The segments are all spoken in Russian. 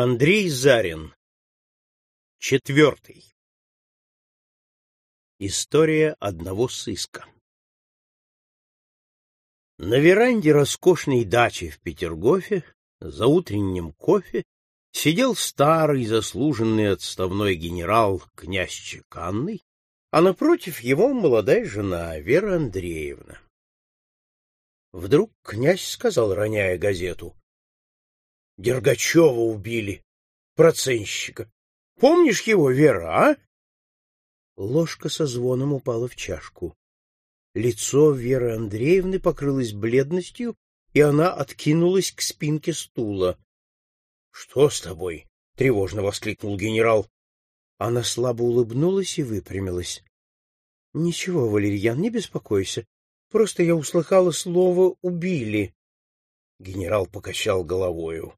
Андрей Зарин. Четвертый. История одного сыска. На веранде роскошной дачи в Петергофе за утренним кофе сидел старый заслуженный отставной генерал князь Чеканный, а напротив его молодая жена Вера Андреевна. Вдруг князь сказал, роняя газету, Дергачева убили, проценщика. Помнишь его, Вера, а? Ложка со звоном упала в чашку. Лицо Веры Андреевны покрылось бледностью, и она откинулась к спинке стула. — Что с тобой? — тревожно воскликнул генерал. Она слабо улыбнулась и выпрямилась. — Ничего, Валерьян, не беспокойся. Просто я услыхала слово «убили». Генерал покачал головою.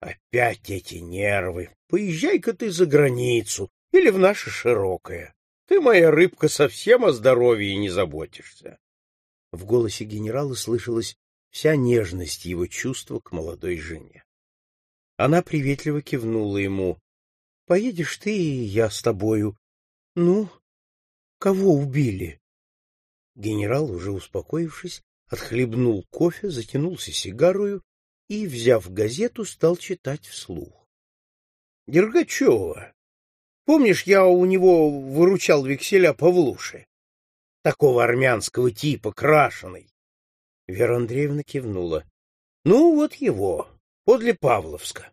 Опять эти нервы. Поезжай-ка ты за границу или в наше широкое. Ты, моя рыбка, совсем о здоровье не заботишься. В голосе генерала слышалась вся нежность его чувства к молодой жене. Она приветливо кивнула ему. — Поедешь ты, и я с тобою. — Ну, кого убили? Генерал, уже успокоившись, отхлебнул кофе, затянулся сигарою и, взяв газету, стал читать вслух. Дергачева. Помнишь, я у него выручал векселя Павлуши? Такого армянского типа, крашеный. Вера Андреевна кивнула. Ну, вот его, подле Павловска.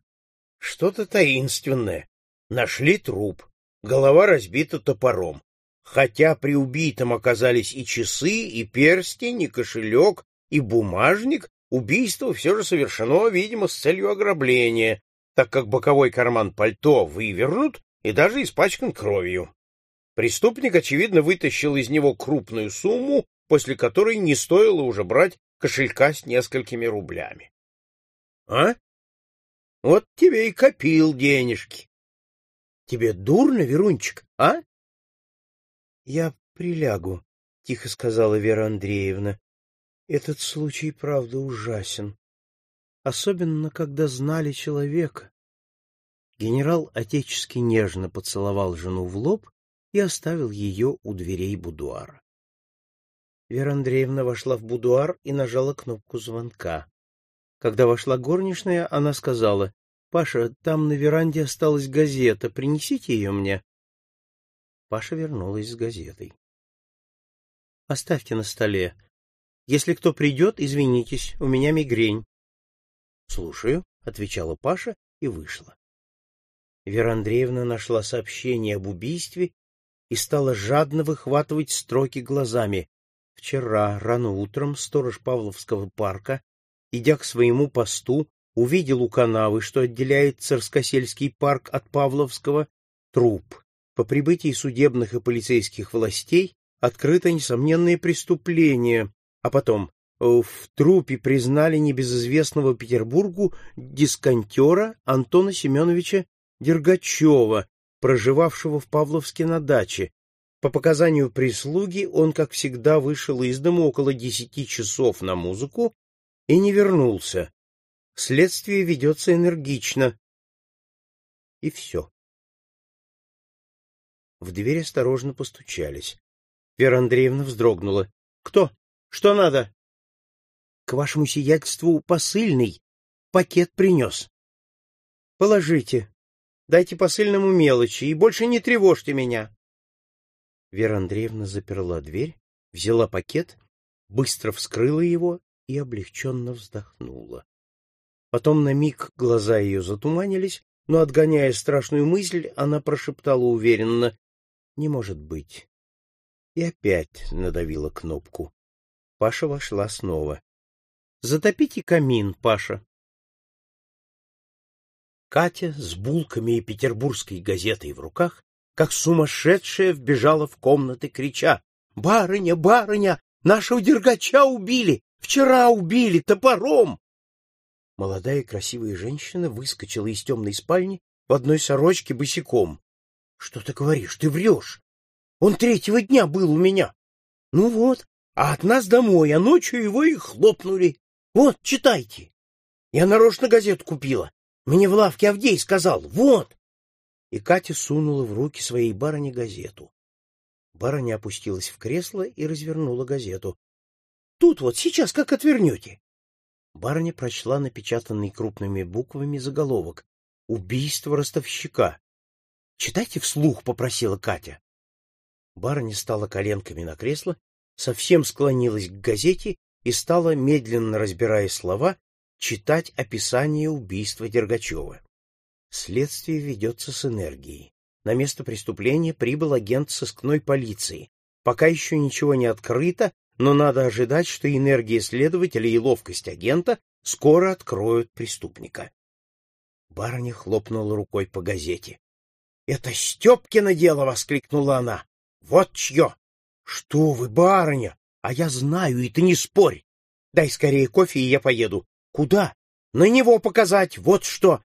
Что-то таинственное. Нашли труп. Голова разбита топором. Хотя при убитом оказались и часы, и перстень, и кошелек, и бумажник, Убийство все же совершено, видимо, с целью ограбления, так как боковой карман пальто вывернут и даже испачкан кровью. Преступник, очевидно, вытащил из него крупную сумму, после которой не стоило уже брать кошелька с несколькими рублями. — А? Вот тебе и копил денежки. — Тебе дурно, Верунчик, а? — Я прилягу, — тихо сказала Вера Андреевна. Этот случай, правда, ужасен. Особенно, когда знали человека. Генерал отечески нежно поцеловал жену в лоб и оставил ее у дверей будуара. Вера Андреевна вошла в будуар и нажала кнопку звонка. Когда вошла горничная, она сказала, «Паша, там на веранде осталась газета, принесите ее мне». Паша вернулась с газетой. «Оставьте на столе, если кто придет, извинитесь, у меня мигрень. — Слушаю, — отвечала Паша и вышла. Вера Андреевна нашла сообщение об убийстве и стала жадно выхватывать строки глазами. Вчера, рано утром, сторож Павловского парка, идя к своему посту, увидел у канавы, что отделяет Царскосельский парк от Павловского, труп. По прибытии судебных и полицейских властей открыто несомненное преступление, а потом э, в трупе признали небезызвестного Петербургу дисконтера Антона Семеновича Дергачева, проживавшего в Павловске на даче. По показанию прислуги он, как всегда, вышел из дома около десяти часов на музыку и не вернулся. Следствие ведется энергично. И все. В дверь осторожно постучались. Вера Андреевна вздрогнула. — Кто? Что надо? — К вашему сиятельству посыльный. Пакет принес. — Положите. Дайте посыльному мелочи и больше не тревожьте меня. Вера Андреевна заперла дверь, взяла пакет, быстро вскрыла его и облегченно вздохнула. Потом на миг глаза ее затуманились, но, отгоняя страшную мысль, она прошептала уверенно «Не может быть». И опять надавила кнопку. Паша вошла снова. — Затопите камин, Паша. Катя с булками и петербургской газетой в руках, как сумасшедшая, вбежала в комнаты, крича «Барыня, барыня! Нашего дергача убили! Вчера убили! Топором!» Молодая красивая женщина выскочила из темной спальни в одной сорочке босиком. — Что ты говоришь? Ты врешь! Он третьего дня был у меня. Ну вот, а от нас домой, а ночью его и хлопнули. Вот, читайте. Я нарочно газету купила. Мне в лавке Авдей сказал. Вот!» И Катя сунула в руки своей барыне газету. Барыня опустилась в кресло и развернула газету. — Тут вот, сейчас как отвернете. Барыня прочла напечатанный крупными буквами заголовок «Убийство ростовщика». «Читайте вслух», — попросила Катя. Барыня стала коленками на кресло, совсем склонилась к газете и стала, медленно разбирая слова, читать описание убийства Дергачева. Следствие ведется с энергией. На место преступления прибыл агент сыскной полиции. Пока еще ничего не открыто, но надо ожидать, что энергия следователя и ловкость агента скоро откроют преступника. Барыня хлопнула рукой по газете. — Это Степкино дело! — воскликнула она. — Вот чье! — Что вы, барыня! А я знаю, и ты не спорь! Дай скорее кофе, и я поеду. — Куда? — На него показать, вот что!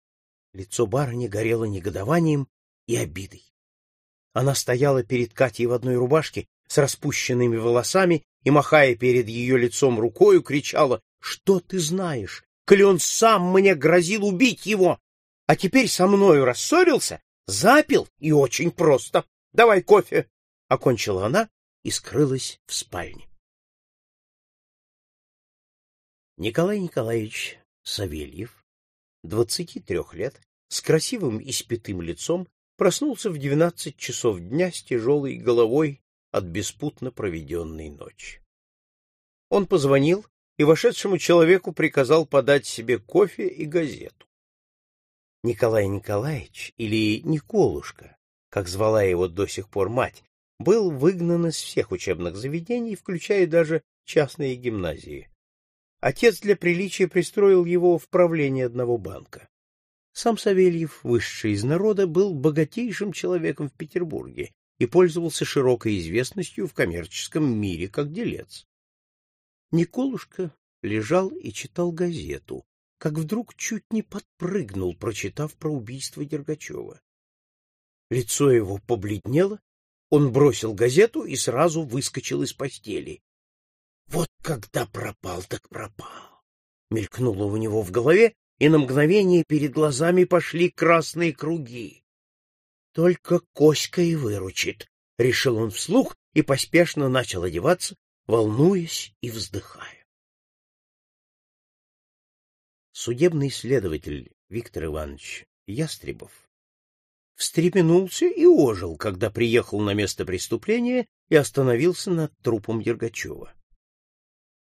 Лицо барыни горело негодованием и обидой. Она стояла перед Катей в одной рубашке с распущенными волосами и, махая перед ее лицом рукою, кричала, «Что ты знаешь? Коли сам мне грозил убить его, а теперь со мною рассорился, запил и очень просто. Давай кофе!» — окончила она и скрылась в спальне. Николай Николаевич Савельев, двадцати трех лет, с красивым и спитым лицом, проснулся в двенадцать часов дня с тяжелой головой от беспутно проведенной ночи. Он позвонил и вошедшему человеку приказал подать себе кофе и газету. Николай Николаевич, или Николушка, как звала его до сих пор мать, был выгнан из всех учебных заведений, включая даже частные гимназии. Отец для приличия пристроил его в правление одного банка. Сам Савельев, высший из народа, был богатейшим человеком в Петербурге и пользовался широкой известностью в коммерческом мире как делец. Николушка лежал и читал газету, как вдруг чуть не подпрыгнул, прочитав про убийство Дергачева. Лицо его побледнело, он бросил газету и сразу выскочил из постели. Вот когда пропал, так пропал. Мелькнуло у него в голове, и на мгновение перед глазами пошли красные круги. Только Коська и выручит, — решил он вслух и поспешно начал одеваться, волнуясь и вздыхая. Судебный следователь Виктор Иванович Ястребов встрепенулся и ожил, когда приехал на место преступления и остановился над трупом Дергачева.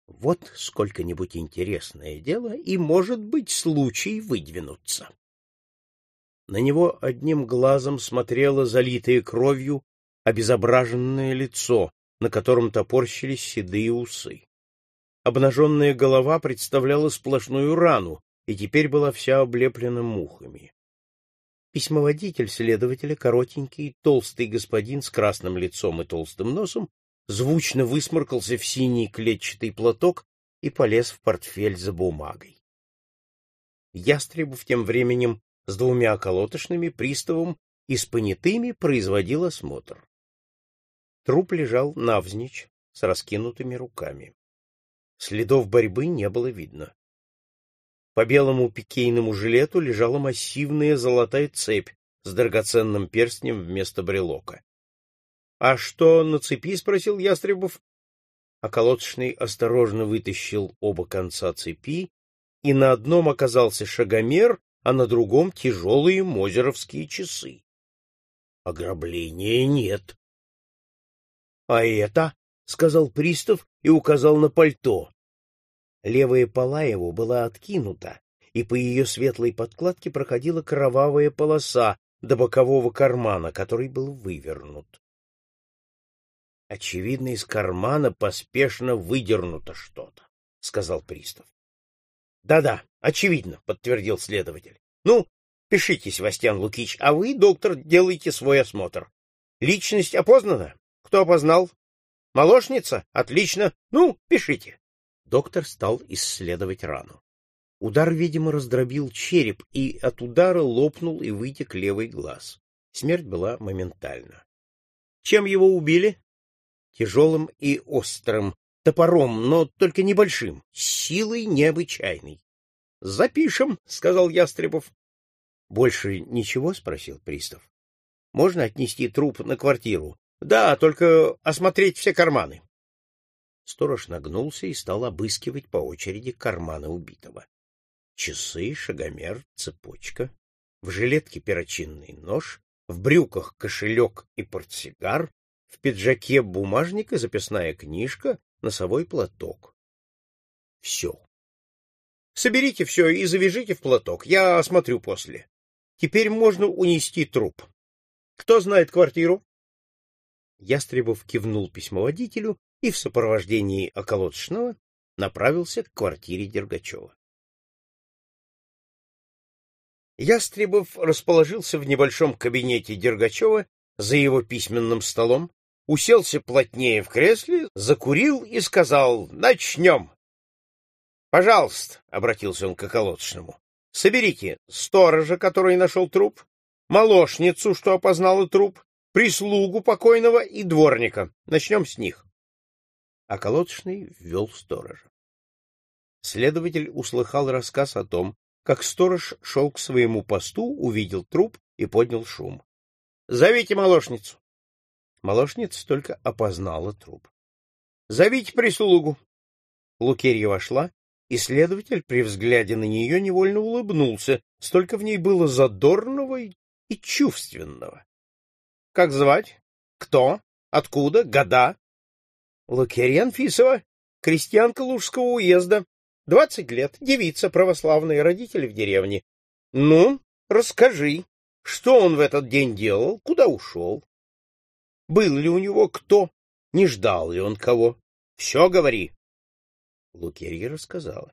Вот сколько-нибудь интересное дело, и, может быть, случай выдвинуться. На него одним глазом смотрело залитое кровью обезображенное лицо, на котором топорщились седые усы. Обнаженная голова представляла сплошную рану и теперь была вся облеплена мухами. Письмоводитель следователя, коротенький, толстый господин с красным лицом и толстым носом, звучно высморкался в синий клетчатый платок и полез в портфель за бумагой. Ястребов тем временем с двумя околотошными, приставом и с понятыми производил осмотр. Труп лежал навзничь, с раскинутыми руками. Следов борьбы не было видно. По белому пикейному жилету лежала массивная золотая цепь с драгоценным перстнем вместо брелока. — А что на цепи? — спросил Ястребов. Околоточный осторожно вытащил оба конца цепи, и на одном оказался шагомер, а на другом — тяжелые мозеровские часы. Ограбления нет. — А это? — сказал пристав и указал на пальто. Левая пола его была откинута, и по ее светлой подкладке проходила кровавая полоса до бокового кармана, который был вывернут. Очевидно, из кармана поспешно выдернуто что-то, — сказал пристав. «Да — Да-да, очевидно, — подтвердил следователь. — Ну, пишите, Севастьян Лукич, а вы, доктор, делайте свой осмотр. Личность опознана? Кто опознал? Молочница? Отлично. Ну, пишите. Доктор стал исследовать рану. Удар, видимо, раздробил череп, и от удара лопнул и вытек левый глаз. Смерть была моментальна. Чем его убили? тяжелым и острым, топором, но только небольшим, силой необычайной. — Запишем, — сказал Ястребов. — Больше ничего? — спросил пристав. — Можно отнести труп на квартиру? — Да, только осмотреть все карманы. Сторож нагнулся и стал обыскивать по очереди карманы убитого. Часы, шагомер, цепочка, в жилетке перочинный нож, в брюках кошелек и портсигар, в пиджаке бумажник и записная книжка, носовой платок. Все. Соберите все и завяжите в платок, я осмотрю после. Теперь можно унести труп. Кто знает квартиру? Ястребов кивнул письмоводителю и в сопровождении околоточного направился к квартире Дергачева. Ястребов расположился в небольшом кабинете Дергачева за его письменным столом, уселся плотнее в кресле, закурил и сказал «Начнем!» «Пожалуйста», — обратился он к околоточному, — «соберите сторожа, который нашел труп, молочницу, что опознала труп, прислугу покойного и дворника. Начнем с них». Околоточный ввел сторожа. Следователь услыхал рассказ о том, как сторож шел к своему посту, увидел труп и поднял шум. — Зовите молочницу. Молочница только опознала труп. — Зовите прислугу. Лукерья вошла, и следователь при взгляде на нее невольно улыбнулся, столько в ней было задорного и чувственного. — Как звать? Кто? Откуда? Года? — Лукерья Анфисова, крестьянка Лужского уезда, Двадцать лет, девица православная, родители в деревне. Ну, расскажи, что он в этот день делал, куда ушел? Был ли у него кто? Не ждал ли он кого? Все говори. Лукерья рассказала.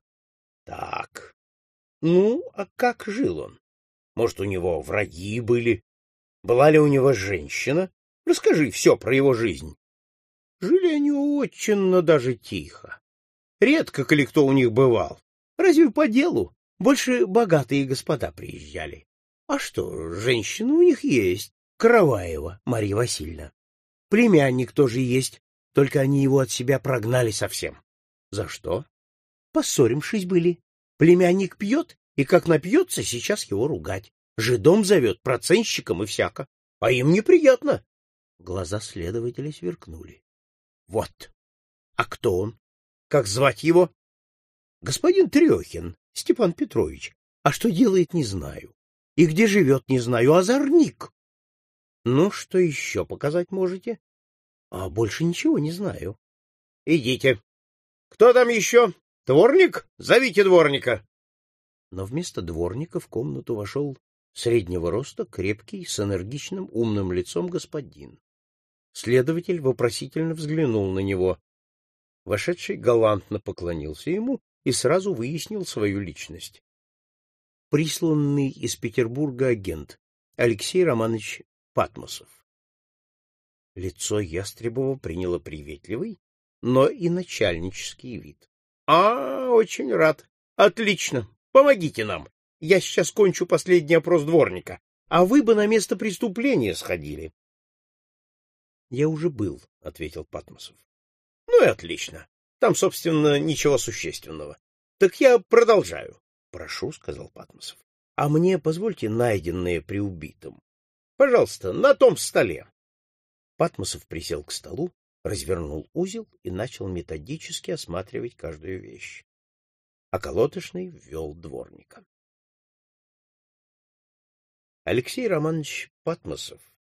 Так. Ну, а как жил он? Может, у него враги были? Была ли у него женщина? Расскажи все про его жизнь. Жили они очень, даже тихо. Редко коли кто у них бывал. Разве по делу? Больше богатые господа приезжали. А что, женщина у них есть. Караваева Марья Васильевна. Племянник тоже есть, только они его от себя прогнали совсем. За что? Поссоримшись были. Племянник пьет, и как напьется, сейчас его ругать. Жидом зовет, процентщиком и всяко. А им неприятно. Глаза следователя сверкнули. Вот. А кто он? Как звать его? Господин Трехин, Степан Петрович. А что делает, не знаю. И где живет, не знаю. Озорник. Ну, что еще показать можете? А больше ничего не знаю. Идите. Кто там еще? Дворник? Зовите дворника. Но вместо дворника в комнату вошел среднего роста, крепкий, с энергичным, умным лицом господин. Следователь вопросительно взглянул на него. Вошедший галантно поклонился ему и сразу выяснил свою личность. Присланный из Петербурга агент Алексей Романович Патмосов. Лицо Ястребова приняло приветливый, но и начальнический вид. — А, очень рад. Отлично. Помогите нам. Я сейчас кончу последний опрос дворника. А вы бы на место преступления сходили. — Я уже был, — ответил Патмосов. Ну и отлично. Там, собственно, ничего существенного. Так я продолжаю. Прошу, сказал Патмосов. А мне позвольте найденное при убитом. Пожалуйста, на том столе. Патмосов присел к столу, развернул узел и начал методически осматривать каждую вещь. А колотошный ввел дворника. Алексей Романович Патмосов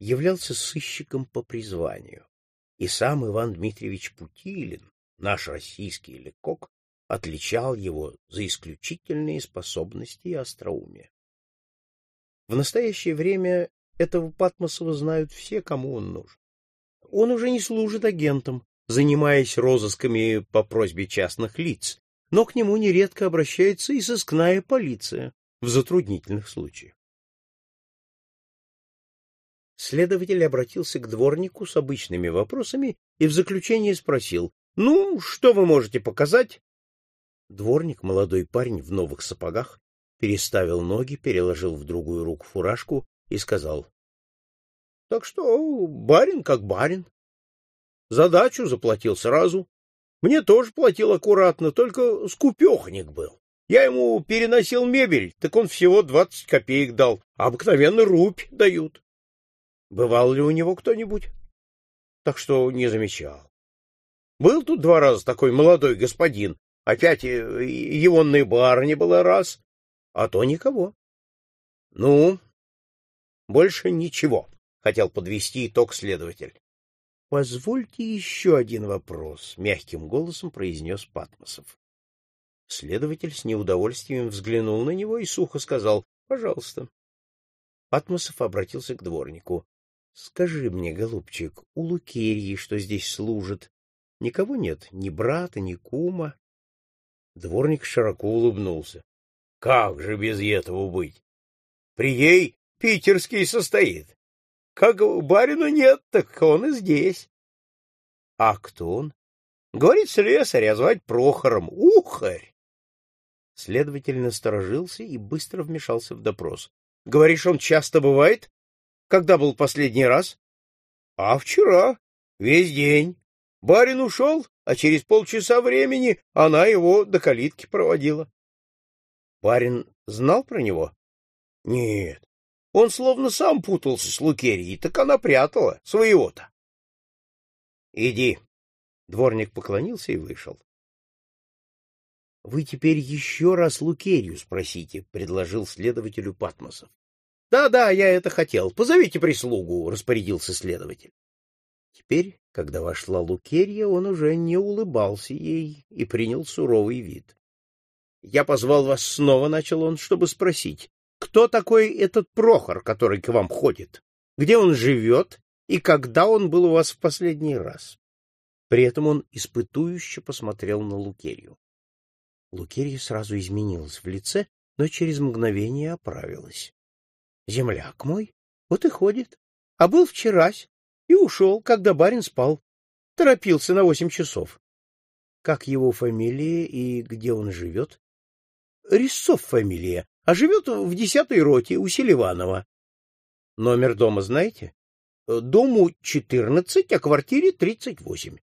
являлся сыщиком по призванию и сам Иван Дмитриевич Путилин, наш российский лекок, отличал его за исключительные способности и остроумие. В настоящее время этого Патмосова знают все, кому он нужен. Он уже не служит агентом, занимаясь розысками по просьбе частных лиц, но к нему нередко обращается и сыскная полиция в затруднительных случаях. Следователь обратился к дворнику с обычными вопросами и в заключение спросил, «Ну, что вы можете показать?» Дворник, молодой парень в новых сапогах, переставил ноги, переложил в другую руку фуражку и сказал, «Так что барин как барин. Задачу заплатил сразу. Мне тоже платил аккуратно, только скупехник был. Я ему переносил мебель, так он всего двадцать копеек дал, а обыкновенно рубь дают. Бывал ли у него кто-нибудь? Так что не замечал. Был тут два раза такой молодой господин, опять егонной барыня была раз, а то никого. Ну, больше ничего, хотел подвести итог следователь. Позвольте еще один вопрос, мягким голосом произнес Патмосов. Следователь с неудовольствием взглянул на него и сухо сказал: "Пожалуйста". Патмосов обратился к дворнику: "Скажи мне, голубчик, у Лукерьи, что здесь служит, никого нет, ни брата, ни кума?" Дворник широко улыбнулся. "Как же без этого быть? При ей питерский состоит. Как барину нет, так он и здесь. А кто он? Говорит слесарь, а звать Прохором. Ухарь! Следователь насторожился и быстро вмешался в допрос. — Говоришь, он часто бывает? Когда был последний раз? — А вчера. Весь день. Барин ушел, а через полчаса времени она его до калитки проводила. — Барин знал про него? — Нет. Он словно сам путался с Лукерьей, так она прятала своего-то. — Иди. Дворник поклонился и вышел. — Вы теперь еще раз Лукерью спросите, — предложил следователю Патмосов. Да, — Да-да, я это хотел. Позовите прислугу, — распорядился следователь. Теперь, когда вошла Лукерья, он уже не улыбался ей и принял суровый вид. — Я позвал вас снова, — начал он, — чтобы спросить, кто такой этот Прохор, который к вам ходит? Где он живет и когда он был у вас в последний раз? При этом он испытующе посмотрел на Лукерью. Лукерья сразу изменилась в лице, но через мгновение оправилась. — Земляк мой, вот и ходит. А был вчерась и ушел, когда барин спал. Торопился на восемь часов. Как его фамилия и где он живет? Рисов фамилия, а живет в десятой роте у Селиванова. Номер дома знаете? Дому четырнадцать, а квартире тридцать восемь.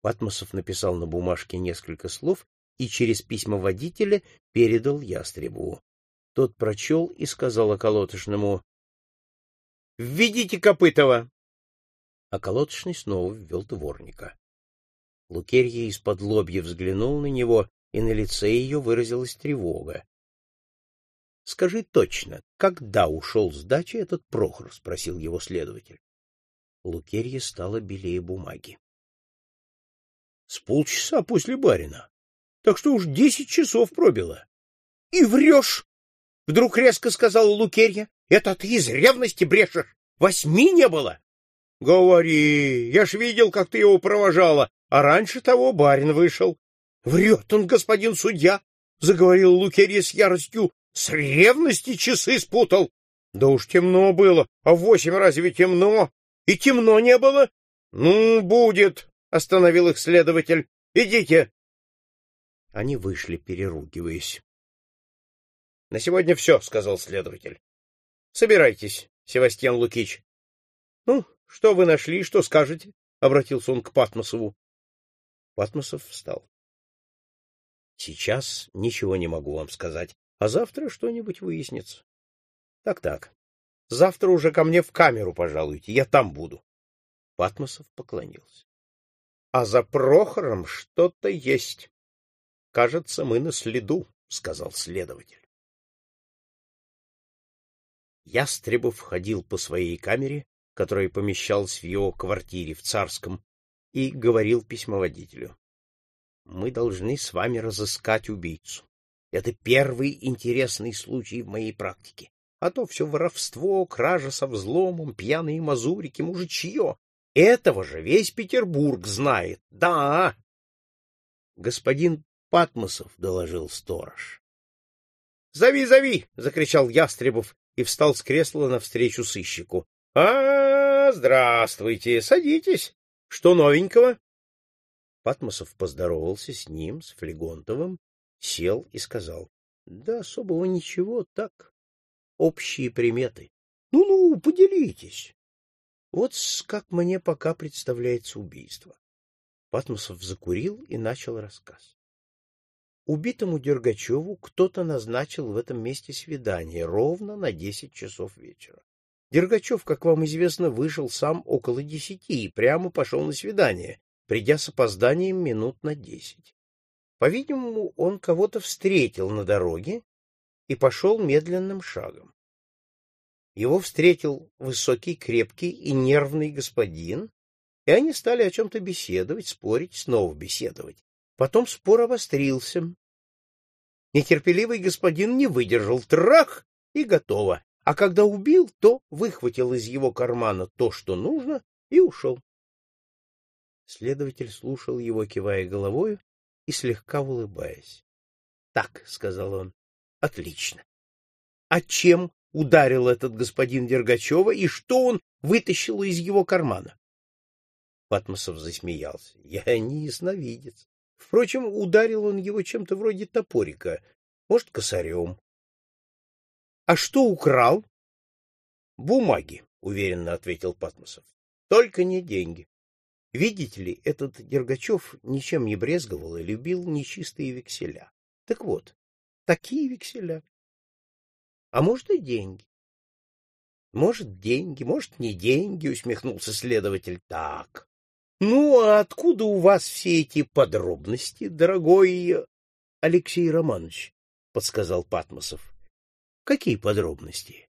Патмосов написал на бумажке несколько слов и через письма водителя передал Ястребову. Тот прочел и сказал околотошному «Введите Копытова!» Околотошный снова ввел дворника. Лукерья из-под лобья взглянул на него, и на лице ее выразилась тревога. — Скажи точно, когда ушел с дачи этот Прохор? — спросил его следователь. Лукерья стала белее бумаги. — С полчаса после барина так что уж десять часов пробило. — И врешь! — вдруг резко сказала Лукерья. — Это ты из ревности брешешь. Восьми не было. — Говори, я ж видел, как ты его провожала, а раньше того барин вышел. — Врет он, господин судья, — заговорил Лукерья с яростью. — С ревности часы спутал. — Да уж темно было, а в восемь разве темно? И темно не было? — Ну, будет, — остановил их следователь. — Идите, они вышли, переругиваясь. — На сегодня все, — сказал следователь. — Собирайтесь, Севастьян Лукич. — Ну, что вы нашли, что скажете? — обратился он к Патмосову. Патмосов встал. — Сейчас ничего не могу вам сказать, а завтра что-нибудь выяснится. Так — Так-так. Завтра уже ко мне в камеру пожалуйте, я там буду. Патмосов поклонился. — А за Прохором что-то есть. Кажется, мы на следу, сказал следователь. Ястребов ходил по своей камере, которая помещалась в его квартире в Царском, и говорил письмоводителю. Мы должны с вами разыскать убийцу. Это первый интересный случай в моей практике. А то все воровство, кража со взломом, пьяные мазурики, мужичье. Этого же весь Петербург знает. Да. Господин Патмосов, — доложил сторож. — Зови, зови! — закричал Ястребов и встал с кресла навстречу сыщику. — А, здравствуйте! Садитесь! Что новенького? Патмосов поздоровался с ним, с Флегонтовым, сел и сказал. — Да особого ничего, так, общие приметы. Ну — Ну-ну, поделитесь. Вот как мне пока представляется убийство. Патмосов закурил и начал рассказ. Убитому Дергачеву кто-то назначил в этом месте свидание ровно на десять часов вечера. Дергачев, как вам известно, вышел сам около десяти и прямо пошел на свидание, придя с опозданием минут на десять. По-видимому, он кого-то встретил на дороге и пошел медленным шагом. Его встретил высокий, крепкий и нервный господин, и они стали о чем-то беседовать, спорить, снова беседовать. Потом спор обострился. Нетерпеливый господин не выдержал трах и готово. А когда убил, то выхватил из его кармана то, что нужно, и ушел. Следователь слушал его, кивая головою и слегка улыбаясь. — Так, — сказал он, — отлично. А чем ударил этот господин Дергачева и что он вытащил из его кармана? Патмосов засмеялся. — Я не ясновидец. Впрочем, ударил он его чем-то вроде топорика, может, косарем. — А что украл? — Бумаги, — уверенно ответил Патмосов. — Только не деньги. Видите ли, этот Дергачев ничем не брезговал и любил нечистые векселя. Так вот, такие векселя. А может, и деньги. Может, деньги, может, не деньги, усмехнулся следователь. Так. Ну, а откуда у вас все эти подробности, дорогой Алексей Романович? подсказал Патмосов. Какие подробности?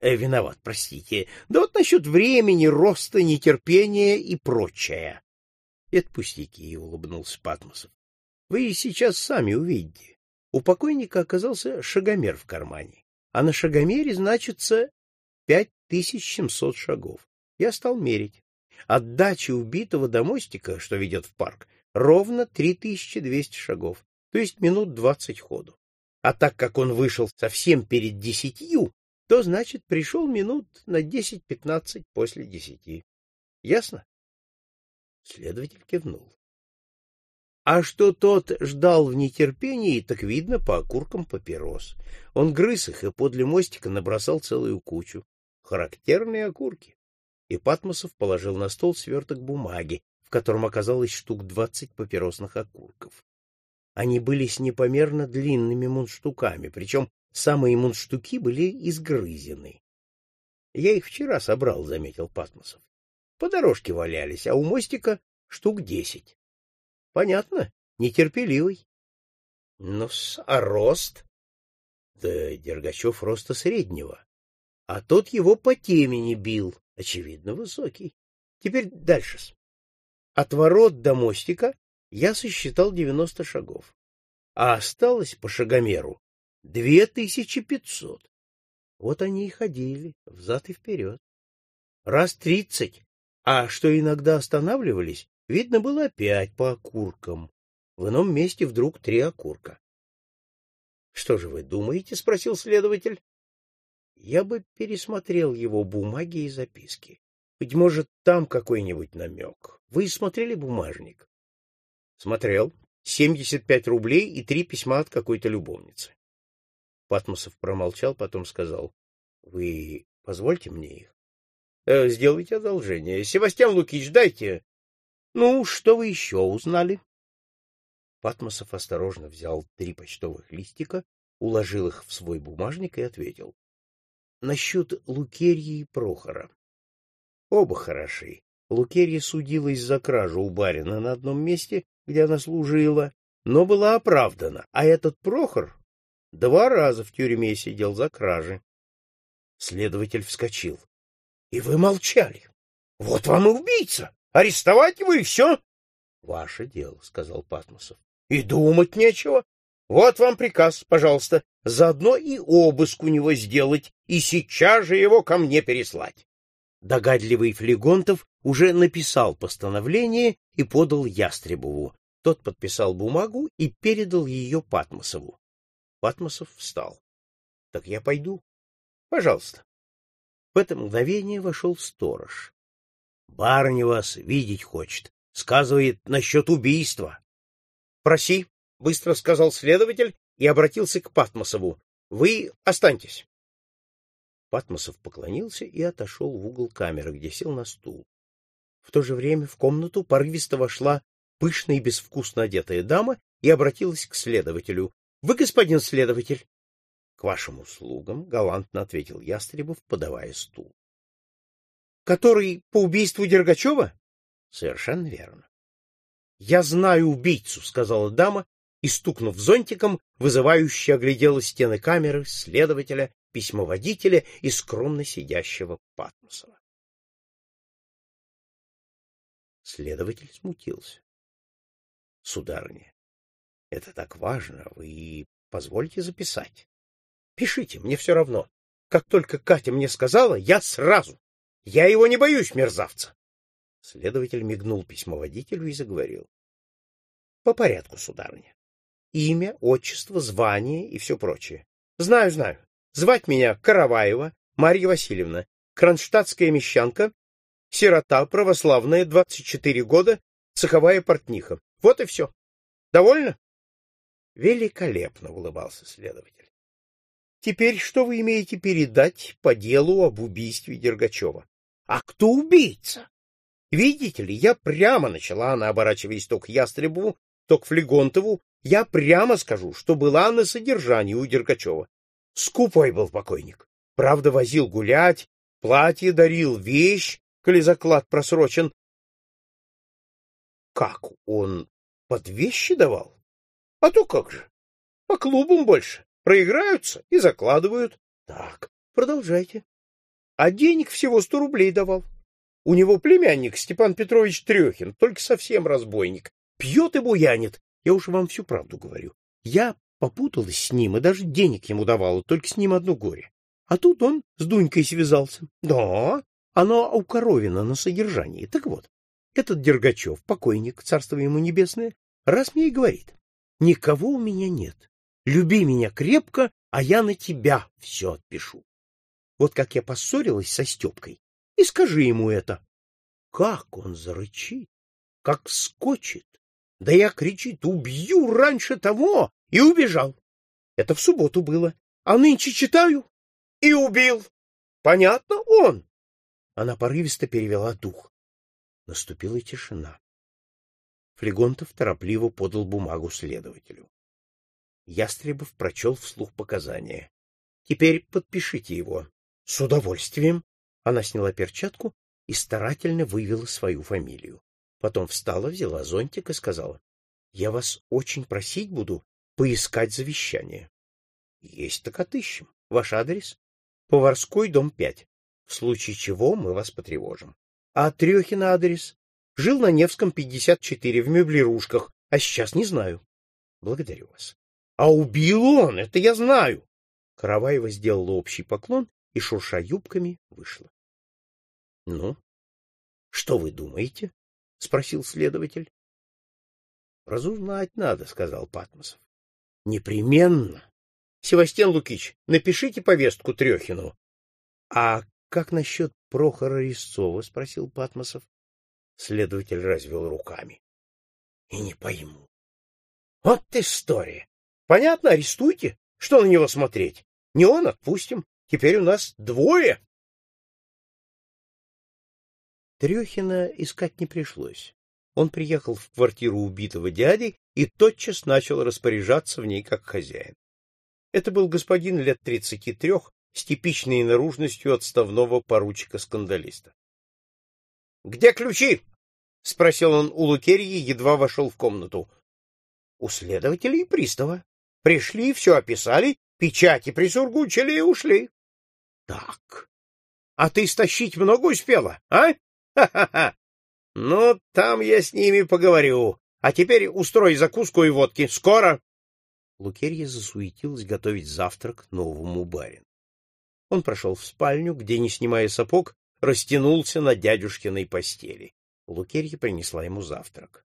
Э, виноват, простите. Да вот насчет времени, роста, нетерпения и прочее. Это пустяки, улыбнулся Патмосов. Вы сейчас сами увидите. У покойника оказался шагомер в кармане, а на шагомере значится пять тысяч семьсот шагов. Я стал мерить. От дачи убитого до мостика, что ведет в парк, ровно три тысячи двести шагов, то есть минут двадцать ходу. А так как он вышел совсем перед десятью, то, значит, пришел минут на десять-пятнадцать после десяти. Ясно? Следователь кивнул. А что тот ждал в нетерпении, так видно по окуркам папирос. Он грыз их и подле мостика набросал целую кучу. Характерные окурки. И Патмосов положил на стол сверток бумаги, в котором оказалось штук двадцать папиросных окурков. Они были с непомерно длинными мундштуками, причем Самые мундштуки были изгрызены. — Я их вчера собрал, — заметил Патмосов. — По дорожке валялись, а у мостика штук десять. — Понятно, нетерпеливый. — Ну, а рост? — Да Дергачев роста среднего. А тот его по темени бил, очевидно, высокий. Теперь дальше. -с. От ворот до мостика я сосчитал девяносто шагов, а осталось по шагомеру Две тысячи пятьсот. Вот они и ходили, взад и вперед. Раз тридцать, а что иногда останавливались, видно было опять по окуркам. В ином месте вдруг три окурка. — Что же вы думаете? — спросил следователь. — Я бы пересмотрел его бумаги и записки. Быть может, там какой-нибудь намек. Вы смотрели бумажник? — Смотрел. Семьдесят пять рублей и три письма от какой-то любовницы. Патмосов промолчал, потом сказал: "Вы позвольте мне их. Э, сделайте одолжение. Севастьян Лукич, дайте. Ну, что вы еще узнали?" Патмосов осторожно взял три почтовых листика, уложил их в свой бумажник и ответил: "Насчет Лукерьи и Прохора. Оба хороши. Лукерья судилась за кражу у барина на одном месте, где она служила, но была оправдана, а этот Прохор Два раза в тюрьме сидел за кражи. Следователь вскочил. — И вы молчали. Вот вам и убийца. Арестовать его и все. — Ваше дело, — сказал Патмосов. — И думать нечего. Вот вам приказ, пожалуйста, заодно и обыск у него сделать, и сейчас же его ко мне переслать. Догадливый Флегонтов уже написал постановление и подал Ястребову. Тот подписал бумагу и передал ее Патмосову. Патмосов встал. — Так я пойду. — Пожалуйста. В это мгновение вошел сторож. — Барыня вас видеть хочет. Сказывает насчет убийства. — Проси, — быстро сказал следователь и обратился к Патмосову. — Вы останьтесь. Патмосов поклонился и отошел в угол камеры, где сел на стул. В то же время в комнату порывисто вошла пышная и безвкусно одетая дама и обратилась к следователю. — Вы, господин следователь? — К вашим услугам, — галантно ответил Ястребов, подавая стул. — Который по убийству Дергачева? — Совершенно верно. — Я знаю убийцу, — сказала дама, и, стукнув зонтиком, вызывающе оглядела стены камеры, следователя, письмоводителя и скромно сидящего Патмосова. Следователь смутился. — Сударыня, это так важно, вы позвольте записать. Пишите, мне все равно. Как только Катя мне сказала, я сразу. Я его не боюсь, мерзавца. Следователь мигнул письмоводителю и заговорил. По порядку, сударыня. Имя, отчество, звание и все прочее. Знаю, знаю. Звать меня Караваева Марья Васильевна, кронштадтская мещанка, сирота, православная, 24 года, цеховая портниха. Вот и все. Довольно? Великолепно улыбался следователь. Теперь что вы имеете передать по делу об убийстве Дергачева? А кто убийца? Видите ли, я прямо начала, она оборачиваясь то к Ястребову, то к Флегонтову, я прямо скажу, что была на содержании у Дергачева. Скупой был покойник. Правда, возил гулять, платье дарил, вещь, коли заклад просрочен. Как он под вещи давал? А то как же? По клубам больше. Проиграются и закладывают. Так, продолжайте. А денег всего сто рублей давал. У него племянник Степан Петрович Трехин, только совсем разбойник. Пьет и буянит. Я уж вам всю правду говорю. Я Попуталась с ним и даже денег ему давала, только с ним одно горе. А тут он с Дунькой связался. Да, она у Коровина на содержании. Так вот, этот Дергачев, покойник, царство ему небесное, раз мне и говорит, никого у меня нет. Люби меня крепко, а я на тебя все отпишу. Вот как я поссорилась со Степкой, и скажи ему это. Как он зарычит, как скочит. Да я, кричит, убью раньше того, и убежал. Это в субботу было. А нынче читаю и убил. Понятно, он. Она порывисто перевела дух. Наступила тишина. Флегонтов торопливо подал бумагу следователю. Ястребов прочел вслух показания. Теперь подпишите его. С удовольствием. Она сняла перчатку и старательно вывела свою фамилию. Потом встала, взяла зонтик и сказала: "Я вас очень просить буду поискать завещание. Есть так отыщем. Ваш адрес? Поварской, дом 5. В случае чего мы вас потревожим. А Трехина адрес? Жил на Невском, 54, в меблирушках, а сейчас не знаю. Благодарю вас. А убил он, это я знаю. Караваева сделала общий поклон и, шурша юбками, вышла. — Ну, что вы думаете? — спросил следователь. — Разузнать надо, — сказал Патмосов. Непременно. Севастьян Лукич, напишите повестку Трехину. — А как насчет Прохора Резцова? — спросил Патмосов. Следователь развел руками. — И не пойму. — Вот история. Понятно, арестуйте. Что на него смотреть? Не он, отпустим. Теперь у нас двое. Трехина искать не пришлось. Он приехал в квартиру убитого дяди и тотчас начал распоряжаться в ней как хозяин. Это был господин лет тридцати трех с типичной наружностью отставного поручика-скандалиста. — Где ключи? — спросил он у Лукерьи, едва вошел в комнату. — У следователя и пристава. Пришли, все описали, печати присургучили и ушли. — Так. А ты стащить много успела, а? Ха-ха-ха! Ну, там я с ними поговорю. А теперь устрой закуску и водки. Скоро!» Лукерья засуетилась готовить завтрак новому барину. Он прошел в спальню, где, не снимая сапог, растянулся на дядюшкиной постели. Лукерья принесла ему завтрак.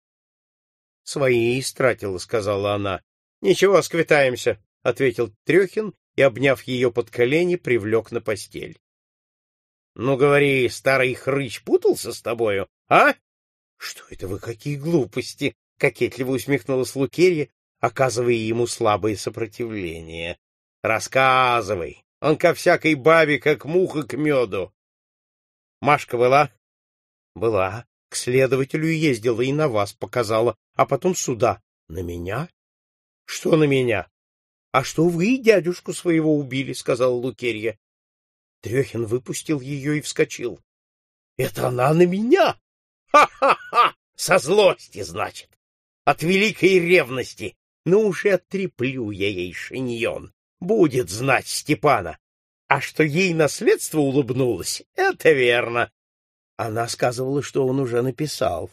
— Свои истратила, — сказала она. — Ничего, сквитаемся, — ответил Трехин и, обняв ее под колени, привлек на постель. — Ну, говори, старый хрыч путался с тобою, а? — Что это вы, какие глупости! — кокетливо усмехнулась Лукерья, оказывая ему слабое сопротивление. — Рассказывай. Он ко всякой бабе, как муха к меду. — Машка была? — Была. К следователю ездила и на вас показала, а потом сюда. — На меня? — Что на меня? — А что вы дядюшку своего убили, — сказала Лукерья. Трехин выпустил ее и вскочил. — Это она на меня? Ха-ха-ха! Со злости, значит! От великой ревности! Ну уж и оттреплю я ей шиньон. Будет знать Степана. А что ей наследство улыбнулось, это верно. Она сказывала, что он уже написал.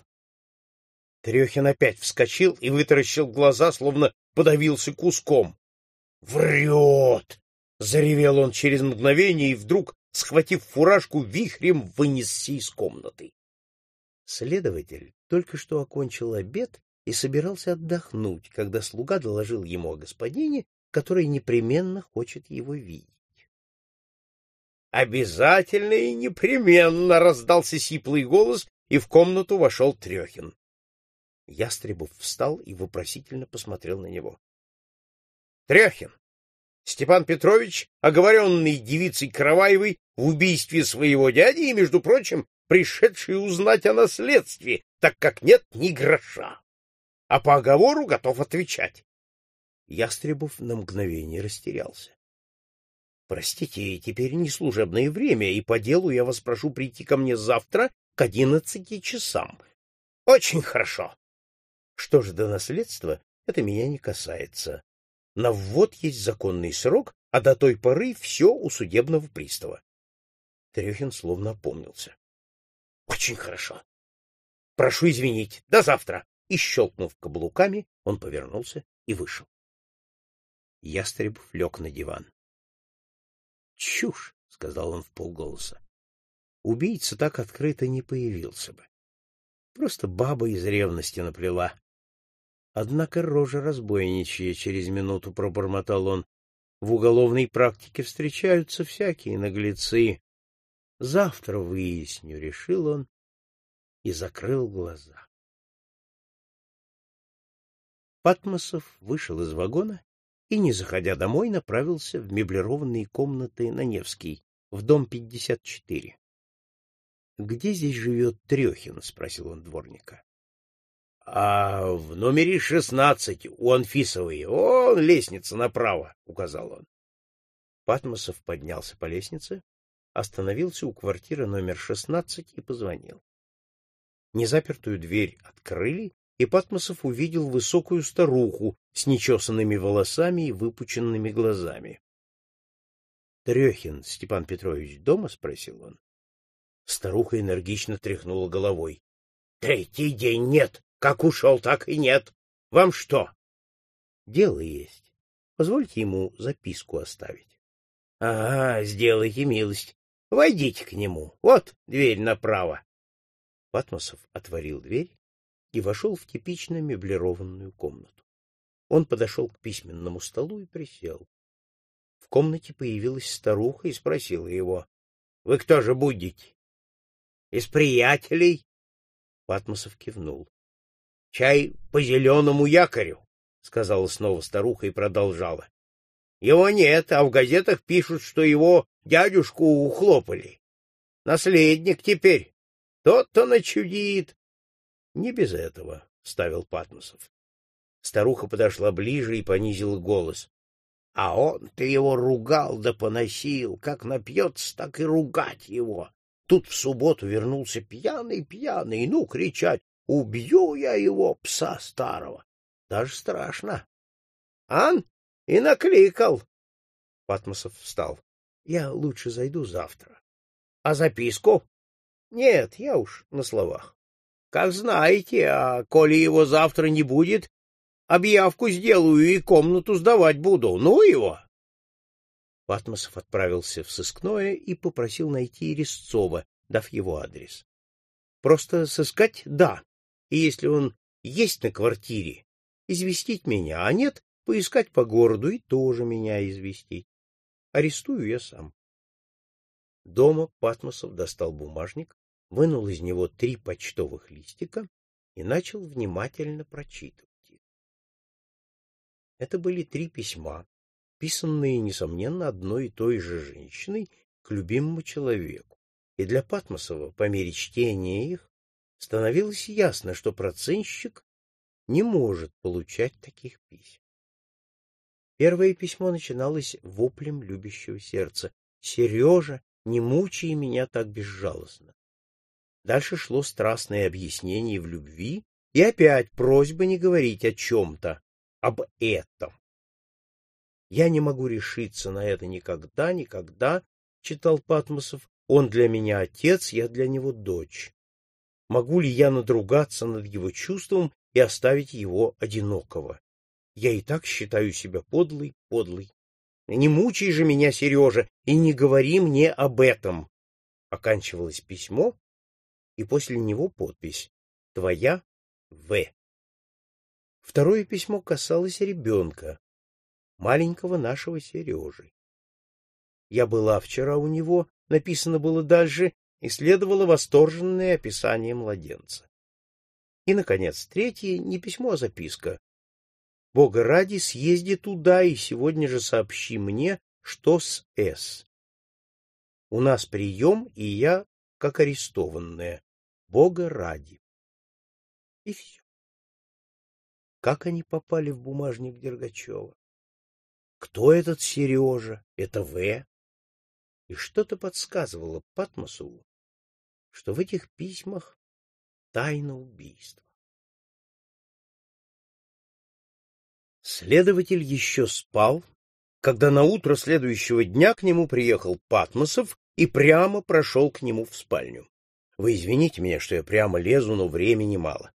Трехин опять вскочил и вытаращил глаза, словно подавился куском. «Врет!» — заревел он через мгновение и вдруг, схватив фуражку, вихрем вынесся из комнаты. Следователь только что окончил обед и собирался отдохнуть, когда слуга доложил ему о господине, который непременно хочет его видеть. «Обязательно и непременно!» — раздался сиплый голос, и в комнату вошел Трехин. Ястребов встал и вопросительно посмотрел на него. — Трехин! Степан Петрович, оговоренный девицей Караваевой в убийстве своего дяди и, между прочим, пришедший узнать о наследстве, так как нет ни гроша. А по оговору готов отвечать. Ястребов на мгновение растерялся. — Простите, теперь не служебное время, и по делу я вас прошу прийти ко мне завтра к одиннадцати часам. — Очень хорошо. Что же до наследства, это меня не касается. На ввод есть законный срок, а до той поры все у судебного пристава. Трехин словно опомнился. — Очень хорошо. Прошу извинить. До завтра. И, щелкнув каблуками, он повернулся и вышел. Ястребов лег на диван. — Чушь, — сказал он в полголоса. Убийца так открыто не появился бы. Просто баба из ревности наплела. Однако рожа разбойничья через минуту пробормотал он. В уголовной практике встречаются всякие наглецы. Завтра выясню, решил он и закрыл глаза. Патмосов вышел из вагона и, не заходя домой, направился в меблированные комнаты на Невский, в дом 54. — Где здесь живет Трехин? — спросил он дворника. — А в номере шестнадцать у Анфисовой. Он лестница направо, — указал он. Патмосов поднялся по лестнице, остановился у квартиры номер шестнадцать и позвонил. Незапертую дверь открыли, и Патмосов увидел высокую старуху с нечесанными волосами и выпученными глазами. — Трехин Степан Петрович дома? — спросил он. Старуха энергично тряхнула головой. — Третий день нет. Как ушел, так и нет. Вам что? — Дело есть. Позвольте ему записку оставить. — Ага, сделайте милость. Войдите к нему. Вот дверь направо. Патмосов отворил дверь и вошел в типично меблированную комнату. Он подошел к письменному столу и присел. В комнате появилась старуха и спросила его. — Вы кто же будете? — Из приятелей? Патмосов кивнул. — Чай по зеленому якорю, — сказала снова старуха и продолжала. — Его нет, а в газетах пишут, что его дядюшку ухлопали. Наследник теперь. Тот-то начудит. — Не без этого, — ставил Патмосов. Старуха подошла ближе и понизила голос. — А он-то его ругал да поносил. Как напьется, так и ругать его. Тут в субботу вернулся пьяный-пьяный, ну, кричать Убью я его, пса старого. Даже страшно. Ан и накликал. Патмосов встал. Я лучше зайду завтра. А записку? Нет, я уж на словах. Как знаете, а коли его завтра не будет, объявку сделаю и комнату сдавать буду. Ну его. Патмосов отправился в сыскное и попросил найти Резцова, дав его адрес. Просто сыскать — да, и если он есть на квартире, известить меня, а нет, поискать по городу и тоже меня известить. Арестую я сам. Дома Патмосов достал бумажник, вынул из него три почтовых листика и начал внимательно прочитывать их. Это были три письма, писанные, несомненно, одной и той же женщиной к любимому человеку. И для Патмосова, по мере чтения их, становилось ясно, что проценщик не может получать таких писем. Первое письмо начиналось воплем любящего сердца. «Сережа, не мучай меня так безжалостно». Дальше шло страстное объяснение в любви и опять просьба не говорить о чем-то, об этом. «Я не могу решиться на это никогда, никогда», — читал Патмосов. «Он для меня отец, я для него дочь. Могу ли я надругаться над его чувством и оставить его одинокого? Я и так считаю себя подлой, подлой. Не мучай же меня, Сережа, и не говори мне об этом. Оканчивалось письмо, и после него подпись «Твоя В». Второе письмо касалось ребенка, маленького нашего Сережи. Я была вчера у него, написано было дальше, и следовало восторженное описание младенца. И, наконец, третье, не письмо, а записка. Бога ради, съезди туда и сегодня же сообщи мне, что с С. У нас прием, и я как арестованная. Бога ради. И все. Как они попали в бумажник Дергачева? Кто этот Сережа? Это В. И что-то подсказывало Патмосову, что в этих письмах тайна убийства. Следователь еще спал, когда на утро следующего дня к нему приехал Патмосов и прямо прошел к нему в спальню. Вы извините меня, что я прямо лезу, но времени мало.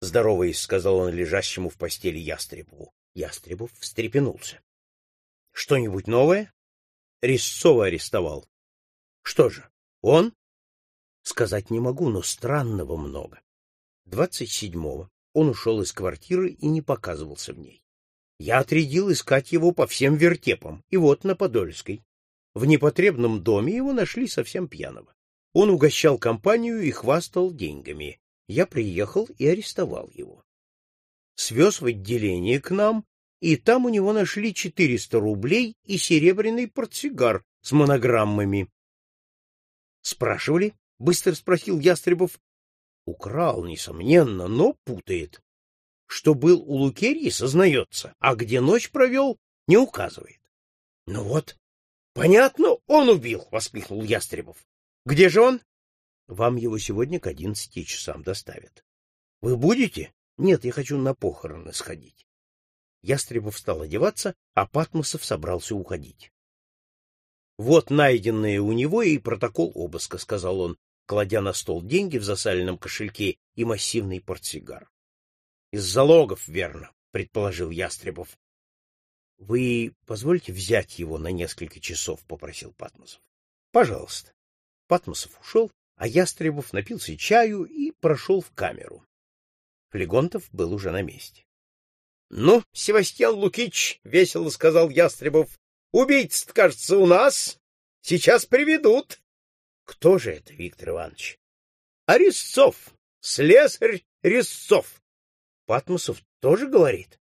Здороваясь, сказал он лежащему в постели Ястребову. Ястребов встрепенулся. — Что-нибудь новое? Резцова арестовал. — Что же, он? — Сказать не могу, но странного много. Двадцать седьмого он ушел из квартиры и не показывался в ней. Я отрядил искать его по всем вертепам, и вот на Подольской. В непотребном доме его нашли совсем пьяного. Он угощал компанию и хвастал деньгами. Я приехал и арестовал его. Свез в отделение к нам, и там у него нашли 400 рублей и серебряный портсигар с монограммами. «Спрашивали?» — быстро спросил Ястребов. «Украл, несомненно, но путает что был у Лукерьи, сознается, а где ночь провел, не указывает. — Ну вот, понятно, он убил, — воскликнул Ястребов. — Где же он? — Вам его сегодня к одиннадцати часам доставят. — Вы будете? — Нет, я хочу на похороны сходить. Ястребов стал одеваться, а Патмосов собрался уходить. — Вот найденные у него и протокол обыска, — сказал он, кладя на стол деньги в засаленном кошельке и массивный портсигар. Из залогов, верно, предположил Ястребов. Вы позвольте взять его на несколько часов, попросил Патмосов. Пожалуйста. Патмосов ушел, а Ястребов напился чаю и прошел в камеру. Флегонтов был уже на месте. — Ну, Севастьян Лукич, — весело сказал Ястребов, — убийц кажется, у нас. Сейчас приведут. — Кто же это, Виктор Иванович? — Арестцов, слесарь Резцов. Патмосов тоже говорит?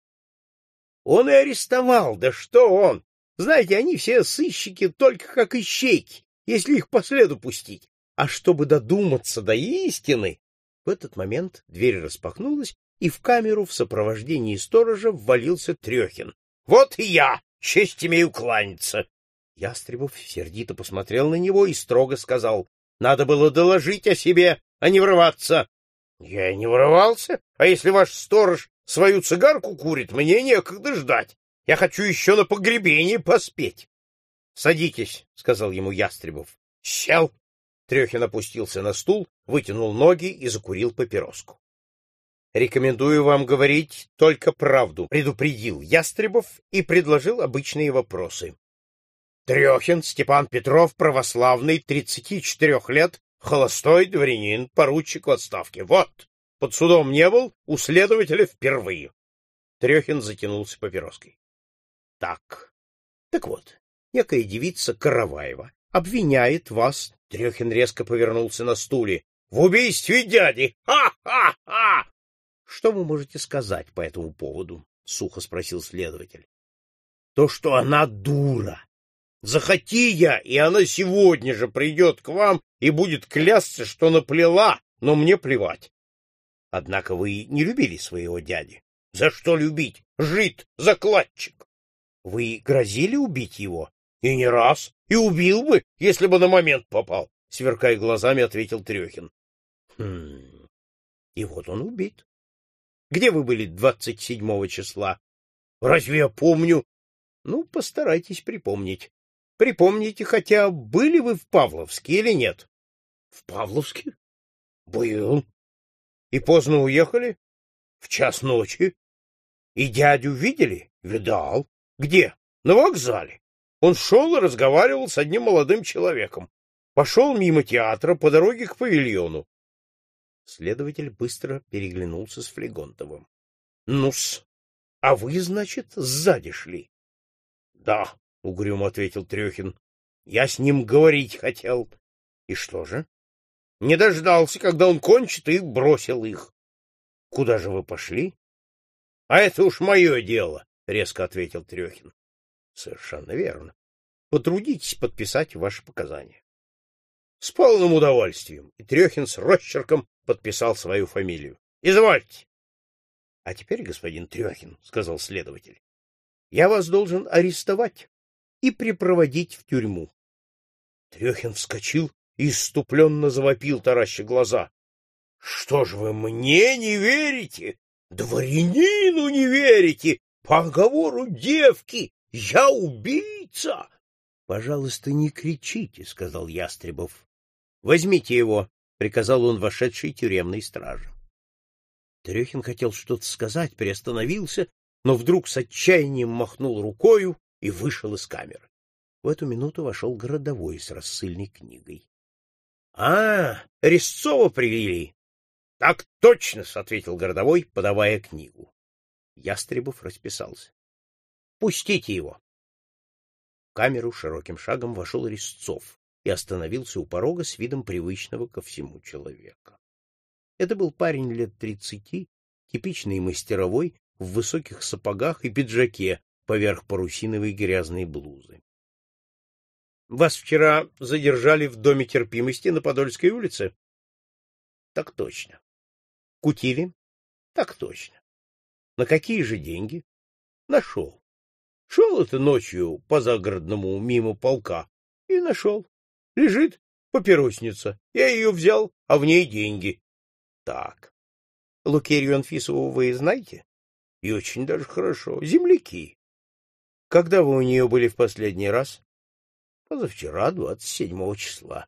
Он и арестовал, да что он? Знаете, они все сыщики только как ищейки, если их по следу пустить. А чтобы додуматься до истины... В этот момент дверь распахнулась, и в камеру в сопровождении сторожа ввалился Трехин. — Вот и я! Честь имею кланяться! Ястребов сердито посмотрел на него и строго сказал. — Надо было доложить о себе, а не врываться. Я не врывался, а если ваш сторож свою цигарку курит, мне некогда ждать. Я хочу еще на погребение поспеть. — Садитесь, — сказал ему Ястребов. — Сел. Трехин опустился на стул, вытянул ноги и закурил папироску. — Рекомендую вам говорить только правду, — предупредил Ястребов и предложил обычные вопросы. Трехин Степан Петров, православный, 34 лет, Холостой дворянин, поручик в отставке. Вот, под судом не был, у следователя впервые. Трехин затянулся папироской. Так, так вот, некая девица Караваева обвиняет вас, Трехин резко повернулся на стуле, в убийстве дяди. Ха-ха-ха! Что вы можете сказать по этому поводу? Сухо спросил следователь. То, что она дура, Захоти я, и она сегодня же придет к вам и будет клясться, что наплела, но мне плевать. Однако вы не любили своего дяди. За что любить? Жид, закладчик. Вы грозили убить его? И не раз. И убил бы, если бы на момент попал, сверкая глазами, ответил Трехин. Хм. И вот он убит. Где вы были двадцать седьмого числа? Разве я помню? Ну, постарайтесь припомнить. Припомните, хотя были вы в Павловске или нет? В Павловске? Был. И поздно уехали? В час ночи. И дядю видели? Видал. Где? На вокзале. Он шел и разговаривал с одним молодым человеком. Пошел мимо театра по дороге к павильону. Следователь быстро переглянулся с Флегонтовым. — Ну-с, а вы, значит, сзади шли? — Да, — угрюмо ответил Трехин. — Я с ним говорить хотел. — И что же? — Не дождался, когда он кончит, и бросил их. — Куда же вы пошли? — А это уж мое дело, — резко ответил Трехин. — Совершенно верно. Потрудитесь подписать ваши показания. — С полным удовольствием. И Трехин с росчерком подписал свою фамилию. — Извольте. — А теперь, господин Трехин, — сказал следователь, — я вас должен арестовать и припроводить в тюрьму. Трехин вскочил и иступленно завопил, тараща глаза. — Что ж вы мне не верите? Дворянину не верите? По оговору девки я убийца! — Пожалуйста, не кричите, — сказал Ястребов. — Возьмите его, — приказал он вошедшей тюремной страже. Трехин хотел что-то сказать, приостановился, но вдруг с отчаянием махнул рукою и вышел из камеры. В эту минуту вошел городовой с рассыльной книгой. — А, Резцова привели. — Так точно, — ответил городовой, подавая книгу. Ястребов расписался. — Пустите его. В камеру широким шагом вошел Резцов и остановился у порога с видом привычного ко всему человека. Это был парень лет тридцати, типичный мастеровой, в высоких сапогах и пиджаке, поверх парусиновой грязной блузы. — Вас вчера задержали в Доме терпимости на Подольской улице? — Так точно. — Кутили? — Так точно. — На какие же деньги? — Нашел. Шел это ночью по загородному мимо полка и нашел. Лежит папиросница. Я ее взял, а в ней деньги. Так. Лукерью Анфисову вы знаете? И очень даже хорошо. Земляки. Когда вы у нее были в последний раз? Позавчера, двадцать седьмого числа.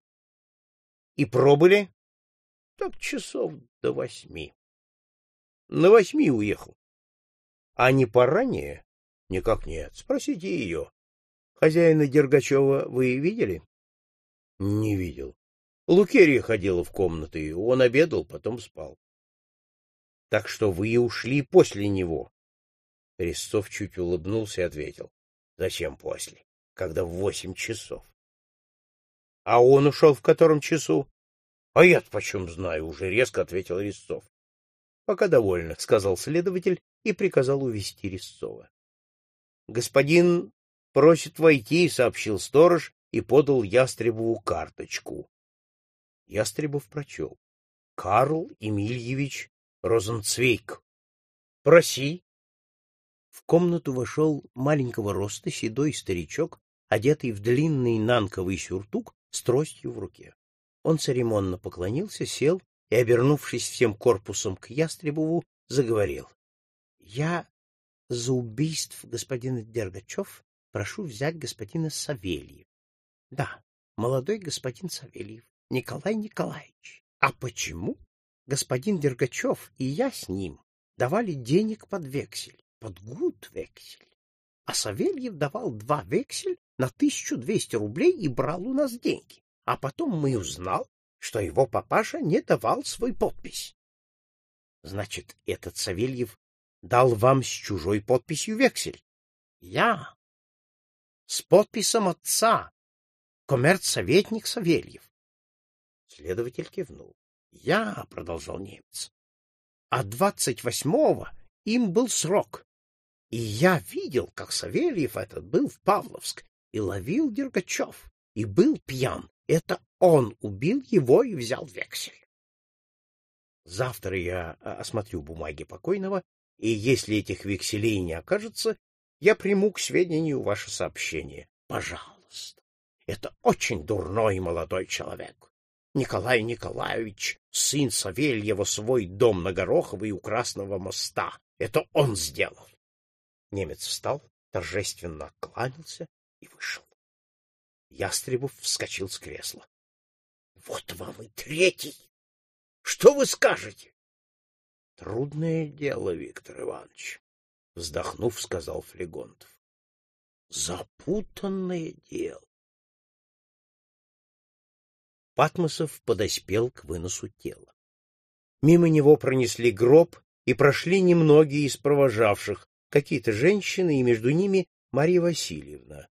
И пробыли? Так часов до восьми. На восьми уехал. А не поранее? Никак нет. Спросите ее. Хозяина Дергачева вы видели? Не видел. Лукерия ходила в комнаты, он обедал, потом спал. Так что вы и ушли после него. Резцов чуть улыбнулся и ответил. — Зачем после? Когда в восемь часов. — А он ушел в котором часу? — А я-то почем знаю, — уже резко ответил Резцов. — Пока довольно, — сказал следователь и приказал увести Резцова. — Господин просит войти, — сообщил сторож и подал Ястребову карточку. Ястребов прочел. — Карл Емельевич Розенцвейк. — Проси. В комнату вошел маленького роста седой старичок, одетый в длинный нанковый сюртук с тростью в руке. Он церемонно поклонился, сел и, обернувшись всем корпусом к Ястребову, заговорил. — Я за убийств господина Дергачев прошу взять господина Савельев. — Да, молодой господин Савельев, Николай Николаевич. А почему? Господин Дергачев и я с ним давали денег под вексель под гуд-вексель. А Савельев давал два вексель на 1200 рублей и брал у нас деньги. А потом мы узнал, что его папаша не давал свой подпись. Значит, этот Савельев дал вам с чужой подписью вексель? Я. С подписом отца. Коммерцсоветник Савельев. Следователь кивнул. Я, продолжал немец. А двадцать восьмого им был срок. И я видел, как Савельев этот был в Павловск и ловил Дергачев, и был пьян. Это он убил его и взял вексель. Завтра я а, осмотрю бумаги покойного, и если этих векселей не окажется, я приму к сведению ваше сообщение. Пожалуйста. Это очень дурной молодой человек. Николай Николаевич, сын Савельева, свой дом на Гороховой у Красного моста. Это он сделал. Немец встал, торжественно откланялся и вышел. Ястребов вскочил с кресла. — Вот вам и третий! Что вы скажете? — Трудное дело, Виктор Иванович, — вздохнув, сказал Флегонтов. — Запутанное дело. Патмосов подоспел к выносу тела. Мимо него пронесли гроб и прошли немногие из провожавших, какие-то женщины, и между ними Марья Васильевна.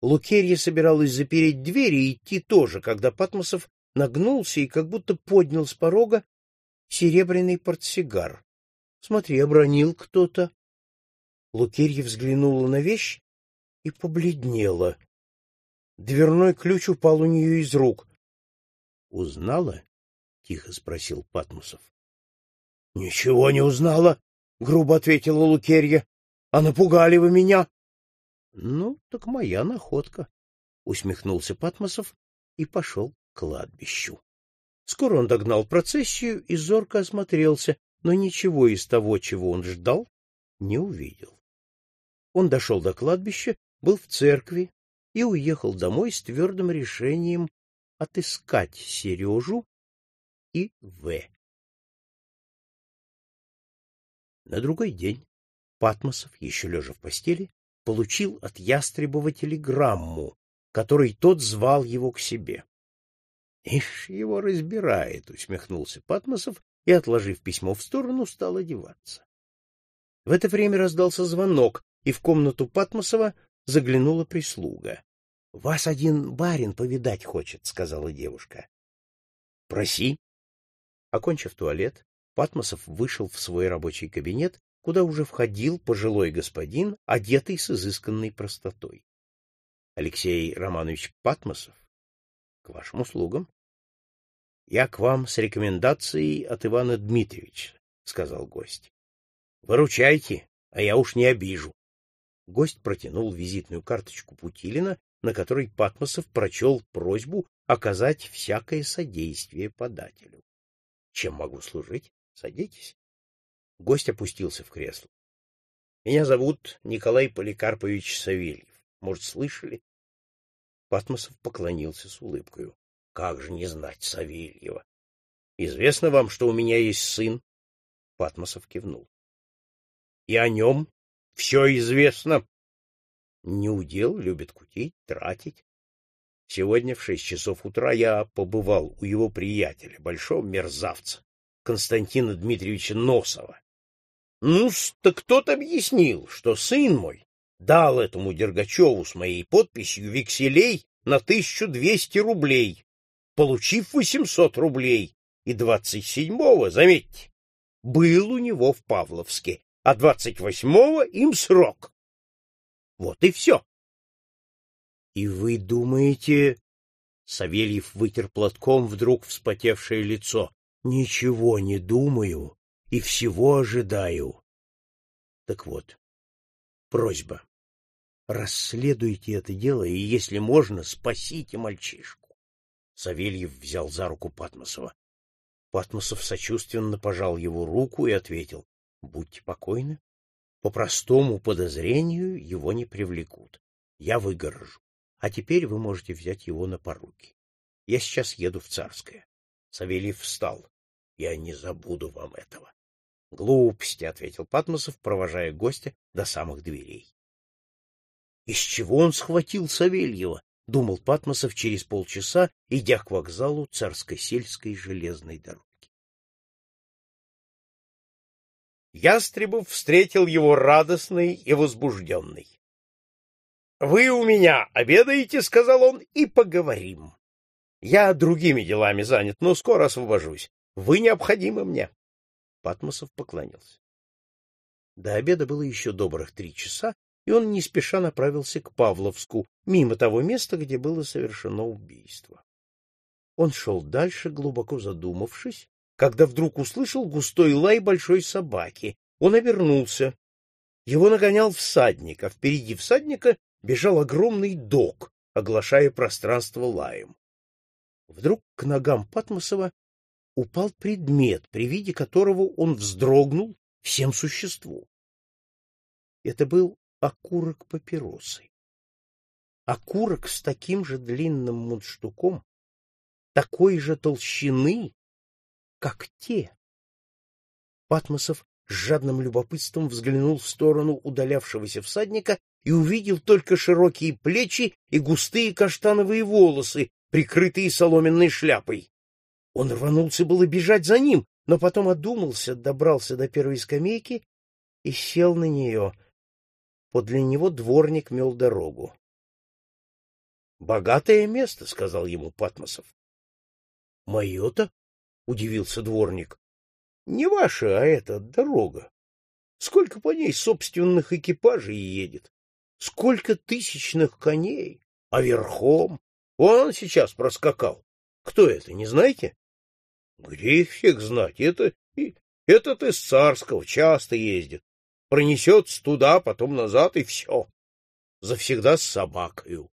Лукерья собиралась запереть дверь и идти тоже, когда Патмосов нагнулся и как будто поднял с порога серебряный портсигар. Смотри, обронил кто-то. Лукерья взглянула на вещь и побледнела. Дверной ключ упал у нее из рук. — Узнала? — тихо спросил Патмосов. — Ничего не узнала, — грубо ответила Лукерья. — А напугали вы меня. — Ну, так моя находка, — усмехнулся Патмосов и пошел к кладбищу. Скоро он догнал процессию и зорко осмотрелся, но ничего из того, чего он ждал, не увидел. Он дошел до кладбища, был в церкви и уехал домой с твердым решением отыскать Сережу и В. На другой день Патмосов, еще лежа в постели, получил от Ястребова телеграмму, которой тот звал его к себе. — Ишь, его разбирает, — усмехнулся Патмосов и, отложив письмо в сторону, стал одеваться. В это время раздался звонок, и в комнату Патмосова заглянула прислуга. — Вас один барин повидать хочет, — сказала девушка. — Проси. Окончив туалет, Патмосов вышел в свой рабочий кабинет, куда уже входил пожилой господин, одетый с изысканной простотой. — Алексей Романович Патмосов, к вашим услугам. — Я к вам с рекомендацией от Ивана Дмитриевича, — сказал гость. — Выручайте, а я уж не обижу. Гость протянул визитную карточку Путилина, на которой Патмосов прочел просьбу оказать всякое содействие подателю. — Чем могу служить? Садитесь. Гость опустился в кресло. — Меня зовут Николай Поликарпович Савельев. Может, слышали? Патмосов поклонился с улыбкой. — Как же не знать Савельева? — Известно вам, что у меня есть сын? Патмосов кивнул. — И о нем все известно. Не удел, любит кутить, тратить. Сегодня в шесть часов утра я побывал у его приятеля, большого мерзавца, Константина Дмитриевича Носова. Ну, так кто-то объяснил, что сын мой дал этому Дергачеву с моей подписью векселей на 1200 рублей, получив 800 рублей, и 27-го, заметьте, был у него в Павловске, а 28-го им срок. Вот и все. — И вы думаете... Савельев вытер платком вдруг вспотевшее лицо. — Ничего не думаю и всего ожидаю. Так вот, просьба. Расследуйте это дело и, если можно, спасите мальчишку. Савельев взял за руку Патмосова. Патмосов сочувственно пожал его руку и ответил. — Будьте покойны. По простому подозрению его не привлекут. Я выгорожу. А теперь вы можете взять его на поруки. Я сейчас еду в Царское. Савельев встал. Я не забуду вам этого. Глупости, ответил Патмосов, провожая гостя до самых дверей. Из чего он схватил Савельева? думал Патмосов через полчаса, идя к вокзалу Царско-сельской железной дороги. Ястребов встретил его радостный и возбужденный. — Вы у меня обедаете, — сказал он, — и поговорим. Я другими делами занят, но скоро освобожусь. Вы необходимы мне. Патмосов поклонился. До обеда было еще добрых три часа, и он не спеша направился к Павловску, мимо того места, где было совершено убийство. Он шел дальше, глубоко задумавшись, когда вдруг услышал густой лай большой собаки. Он обернулся. Его нагонял всадник, а впереди всадника бежал огромный дог, оглашая пространство лаем. Вдруг к ногам Патмосова упал предмет, при виде которого он вздрогнул всем существом. Это был окурок папиросы. Окурок с таким же длинным мундштуком, такой же толщины, как те. Патмосов с жадным любопытством взглянул в сторону удалявшегося всадника и увидел только широкие плечи и густые каштановые волосы, прикрытые соломенной шляпой. Он рванулся было бежать за ним, но потом одумался, добрался до первой скамейки и сел на нее. Подле него дворник мел дорогу. — Богатое место, — сказал ему Патмосов. — Мое-то? — удивился дворник. Не ваша, а эта дорога. Сколько по ней собственных экипажей едет? Сколько тысячных коней? А верхом? Он сейчас проскакал. Кто это, не знаете? Где их всех знать? Это этот из царского часто ездит. Пронесется туда, потом назад, и все. Завсегда с собакою.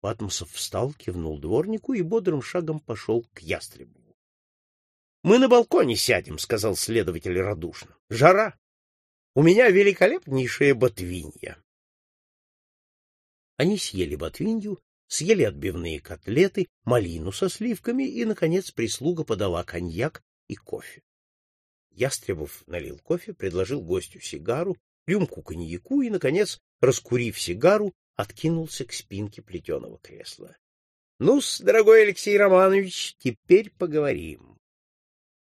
Патмосов встал, кивнул дворнику и бодрым шагом пошел к ястребу. Мы на балконе сядем, сказал следователь радушно. Жара. У меня великолепнейшая ботвинья. Они съели ботвинью, съели отбивные котлеты, малину со сливками, и, наконец, прислуга подала коньяк и кофе. Ястребов налил кофе, предложил гостю сигару, рюмку коньяку и, наконец, раскурив сигару, откинулся к спинке плетеного кресла. — Ну-с, дорогой Алексей Романович, теперь поговорим.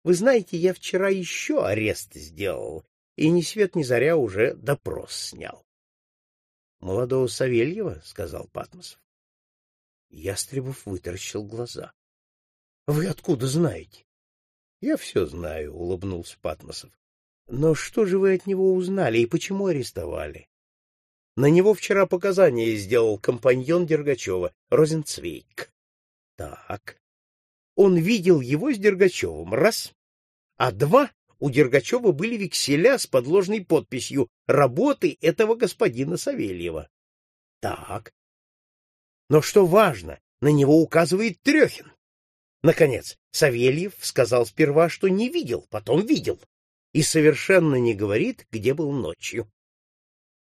Вы знаете, я вчера еще арест сделал, и ни свет ни заря уже допрос снял. — Молодого Савельева, — сказал Патмосов. Ястребов вытаращил глаза. — Вы откуда знаете? — Я все знаю, — улыбнулся Патмосов. — Но что же вы от него узнали и почему арестовали? На него вчера показания сделал компаньон Дергачева, Розенцвейк. Так, он видел его с Дергачевым, раз, а два у Дергачева были векселя с подложной подписью «Работы этого господина Савельева». Так. Но что важно, на него указывает Трехин. Наконец, Савельев сказал сперва, что не видел, потом видел, и совершенно не говорит, где был ночью.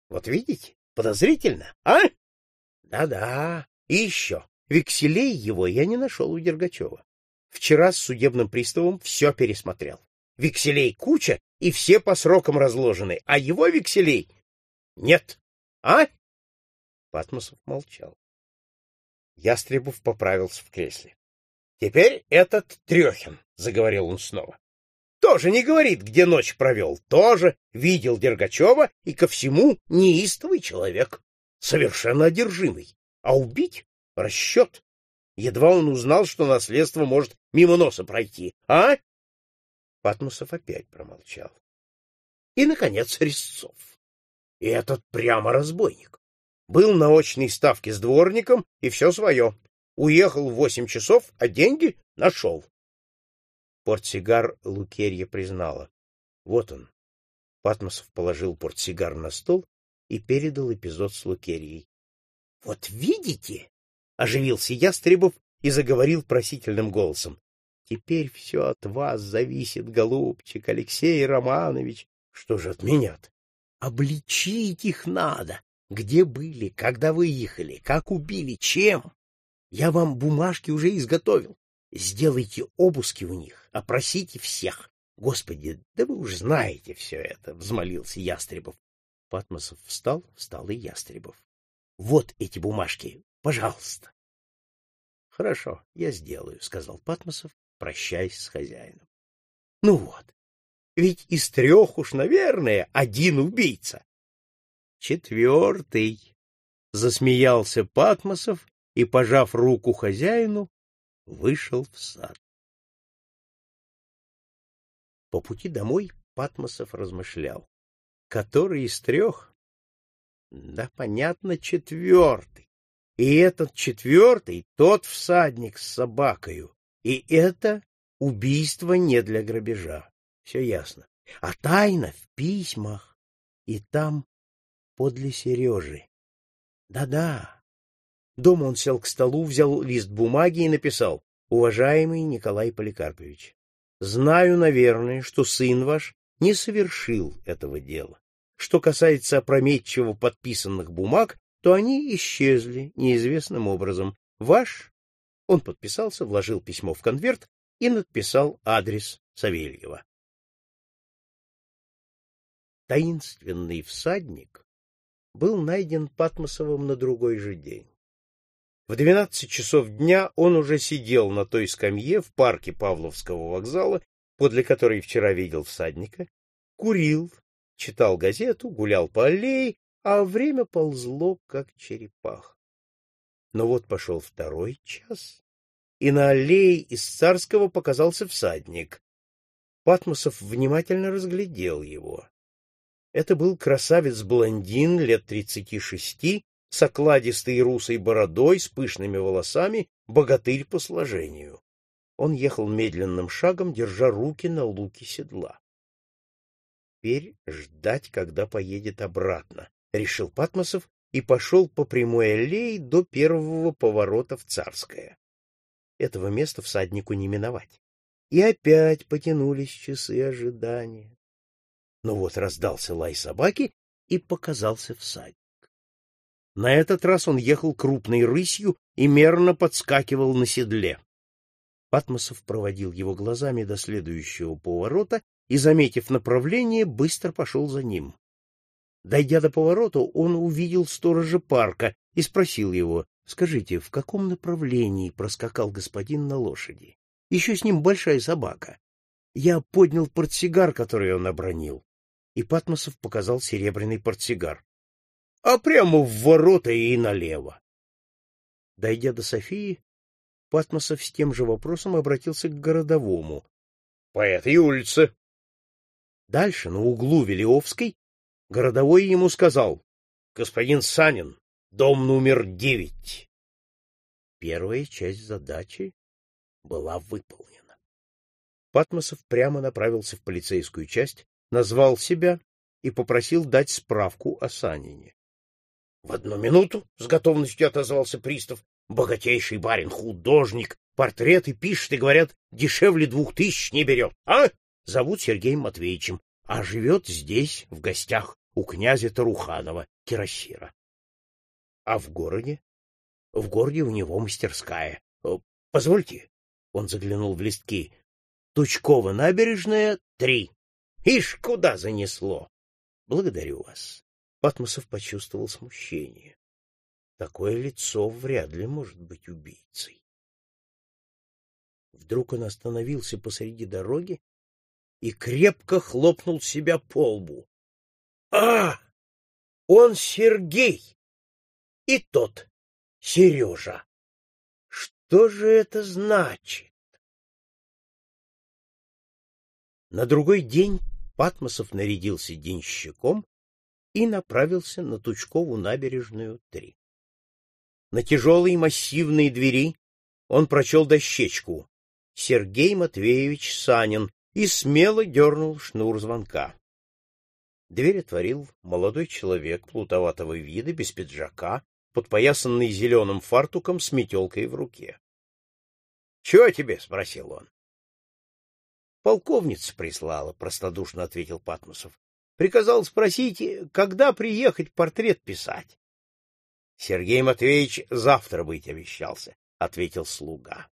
Вот видите, подозрительно, а? Да-да. И еще, векселей его я не нашел у Дергачева. Вчера с судебным приставом все пересмотрел. Векселей куча, и все по срокам разложены, а его векселей нет. А? Патмосов молчал. Ястребов поправился в кресле. — Теперь этот Трехин, — заговорил он снова. — Тоже не говорит, где ночь провел, тоже видел Дергачева и ко всему неистовый человек, совершенно одержимый. А убить — расчет. Едва он узнал, что наследство может мимо носа пройти. А? Патмосов опять промолчал. И, наконец, Резцов. И этот прямо разбойник. Был на очной ставке с дворником, и все свое. Уехал в восемь часов, а деньги нашел. Портсигар Лукерья признала. Вот он. Патмосов положил портсигар на стол и передал эпизод с Лукерьей. — Вот видите, Оживился Ястребов и заговорил просительным голосом. — Теперь все от вас зависит, голубчик Алексей Романович. Что же от меня-то? Обличить их надо. Где были, когда выехали, как убили, чем? Я вам бумажки уже изготовил. Сделайте обыски у них, опросите всех. Господи, да вы уж знаете все это, — взмолился Ястребов. Патмосов встал, встал и Ястребов. — Вот эти бумажки, Пожалуйста. — Хорошо, я сделаю, — сказал Патмосов, прощаясь с хозяином. — Ну вот, ведь из трех уж, наверное, один убийца. — Четвертый, — засмеялся Патмосов и, пожав руку хозяину, вышел в сад. По пути домой Патмосов размышлял. Который из трех? Да, понятно, четвертый. И этот четвертый — тот всадник с собакою. И это убийство не для грабежа. Все ясно. А тайна в письмах. И там, подле Сережи. Да-да. Дома он сел к столу, взял лист бумаги и написал «Уважаемый Николай Поликарпович, знаю, наверное, что сын ваш не совершил этого дела. Что касается опрометчиво подписанных бумаг, то они исчезли неизвестным образом. Ваш он подписался, вложил письмо в конверт и надписал адрес Савельева. Таинственный всадник был найден Патмосовым на другой же день. В двенадцать часов дня он уже сидел на той скамье в парке Павловского вокзала, подле которой вчера видел всадника, курил, читал газету, гулял по аллее, а время ползло, как черепах. Но вот пошел второй час, и на аллее из Царского показался всадник. Патмосов внимательно разглядел его. Это был красавец-блондин лет тридцати шести, с окладистой русой бородой, с пышными волосами, богатырь по сложению. Он ехал медленным шагом, держа руки на луке седла. Теперь ждать, когда поедет обратно, — решил Патмосов и пошел по прямой аллее до первого поворота в Царское. Этого места всаднику не миновать. И опять потянулись часы ожидания. Но вот раздался лай собаки, и показался всадник. На этот раз он ехал крупной рысью и мерно подскакивал на седле. Патмосов проводил его глазами до следующего поворота и, заметив направление, быстро пошел за ним. Дойдя до поворота, он увидел сторожа парка и спросил его, «Скажите, в каком направлении проскакал господин на лошади? Еще с ним большая собака. Я поднял портсигар, который он обронил и Патмосов показал серебряный портсигар. — А прямо в ворота и налево. Дойдя до Софии, Патмосов с тем же вопросом обратился к городовому. — По этой улице. Дальше, на углу Велиовской, городовой ему сказал. — Господин Санин, дом номер девять. Первая часть задачи была выполнена. Патмосов прямо направился в полицейскую часть, назвал себя и попросил дать справку о Санине. — В одну минуту, — с готовностью отозвался пристав, — богатейший барин, художник, портреты пишет и, говорят, дешевле двух тысяч не берет. А? Зовут Сергеем Матвеевичем, а живет здесь, в гостях, у князя Таруханова, Кирасира. А в городе? В городе у него мастерская. Э, позвольте. Он заглянул в листки. Тучкова набережная, три. Ишь, куда занесло? Благодарю вас. Патмосов почувствовал смущение. Такое лицо вряд ли может быть убийцей. Вдруг он остановился посреди дороги и крепко хлопнул себя по лбу. — А! Он Сергей! И тот Сережа! Что же это значит? На другой день Патмосов нарядился денщиком и направился на Тучкову набережную 3. На тяжелой массивной двери он прочел дощечку «Сергей Матвеевич Санин» и смело дернул шнур звонка. Дверь отворил молодой человек плутоватого вида, без пиджака, подпоясанный зеленым фартуком с метелкой в руке. — Чего тебе? — спросил он. Полковница прислала, простодушно ответил Патмосов. Приказал спросить, когда приехать портрет писать. Сергей Матвеевич завтра быть обещался, ответил слуга.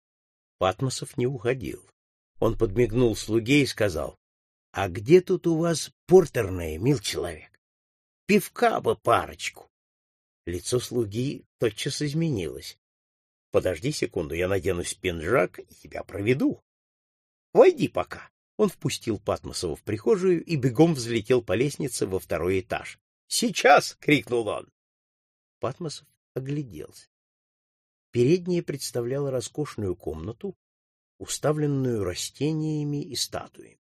Патмосов не уходил. Он подмигнул слуге и сказал: "А где тут у вас портерная, мил человек? Пивка бы парочку". Лицо слуги тотчас изменилось. Подожди секунду, я надену пинжак и тебя проведу. Войди пока. Он впустил Патмосова в прихожую и бегом взлетел по лестнице во второй этаж. «Сейчас!» — крикнул он. Патмосов огляделся. Передняя представляла роскошную комнату, уставленную растениями и статуями.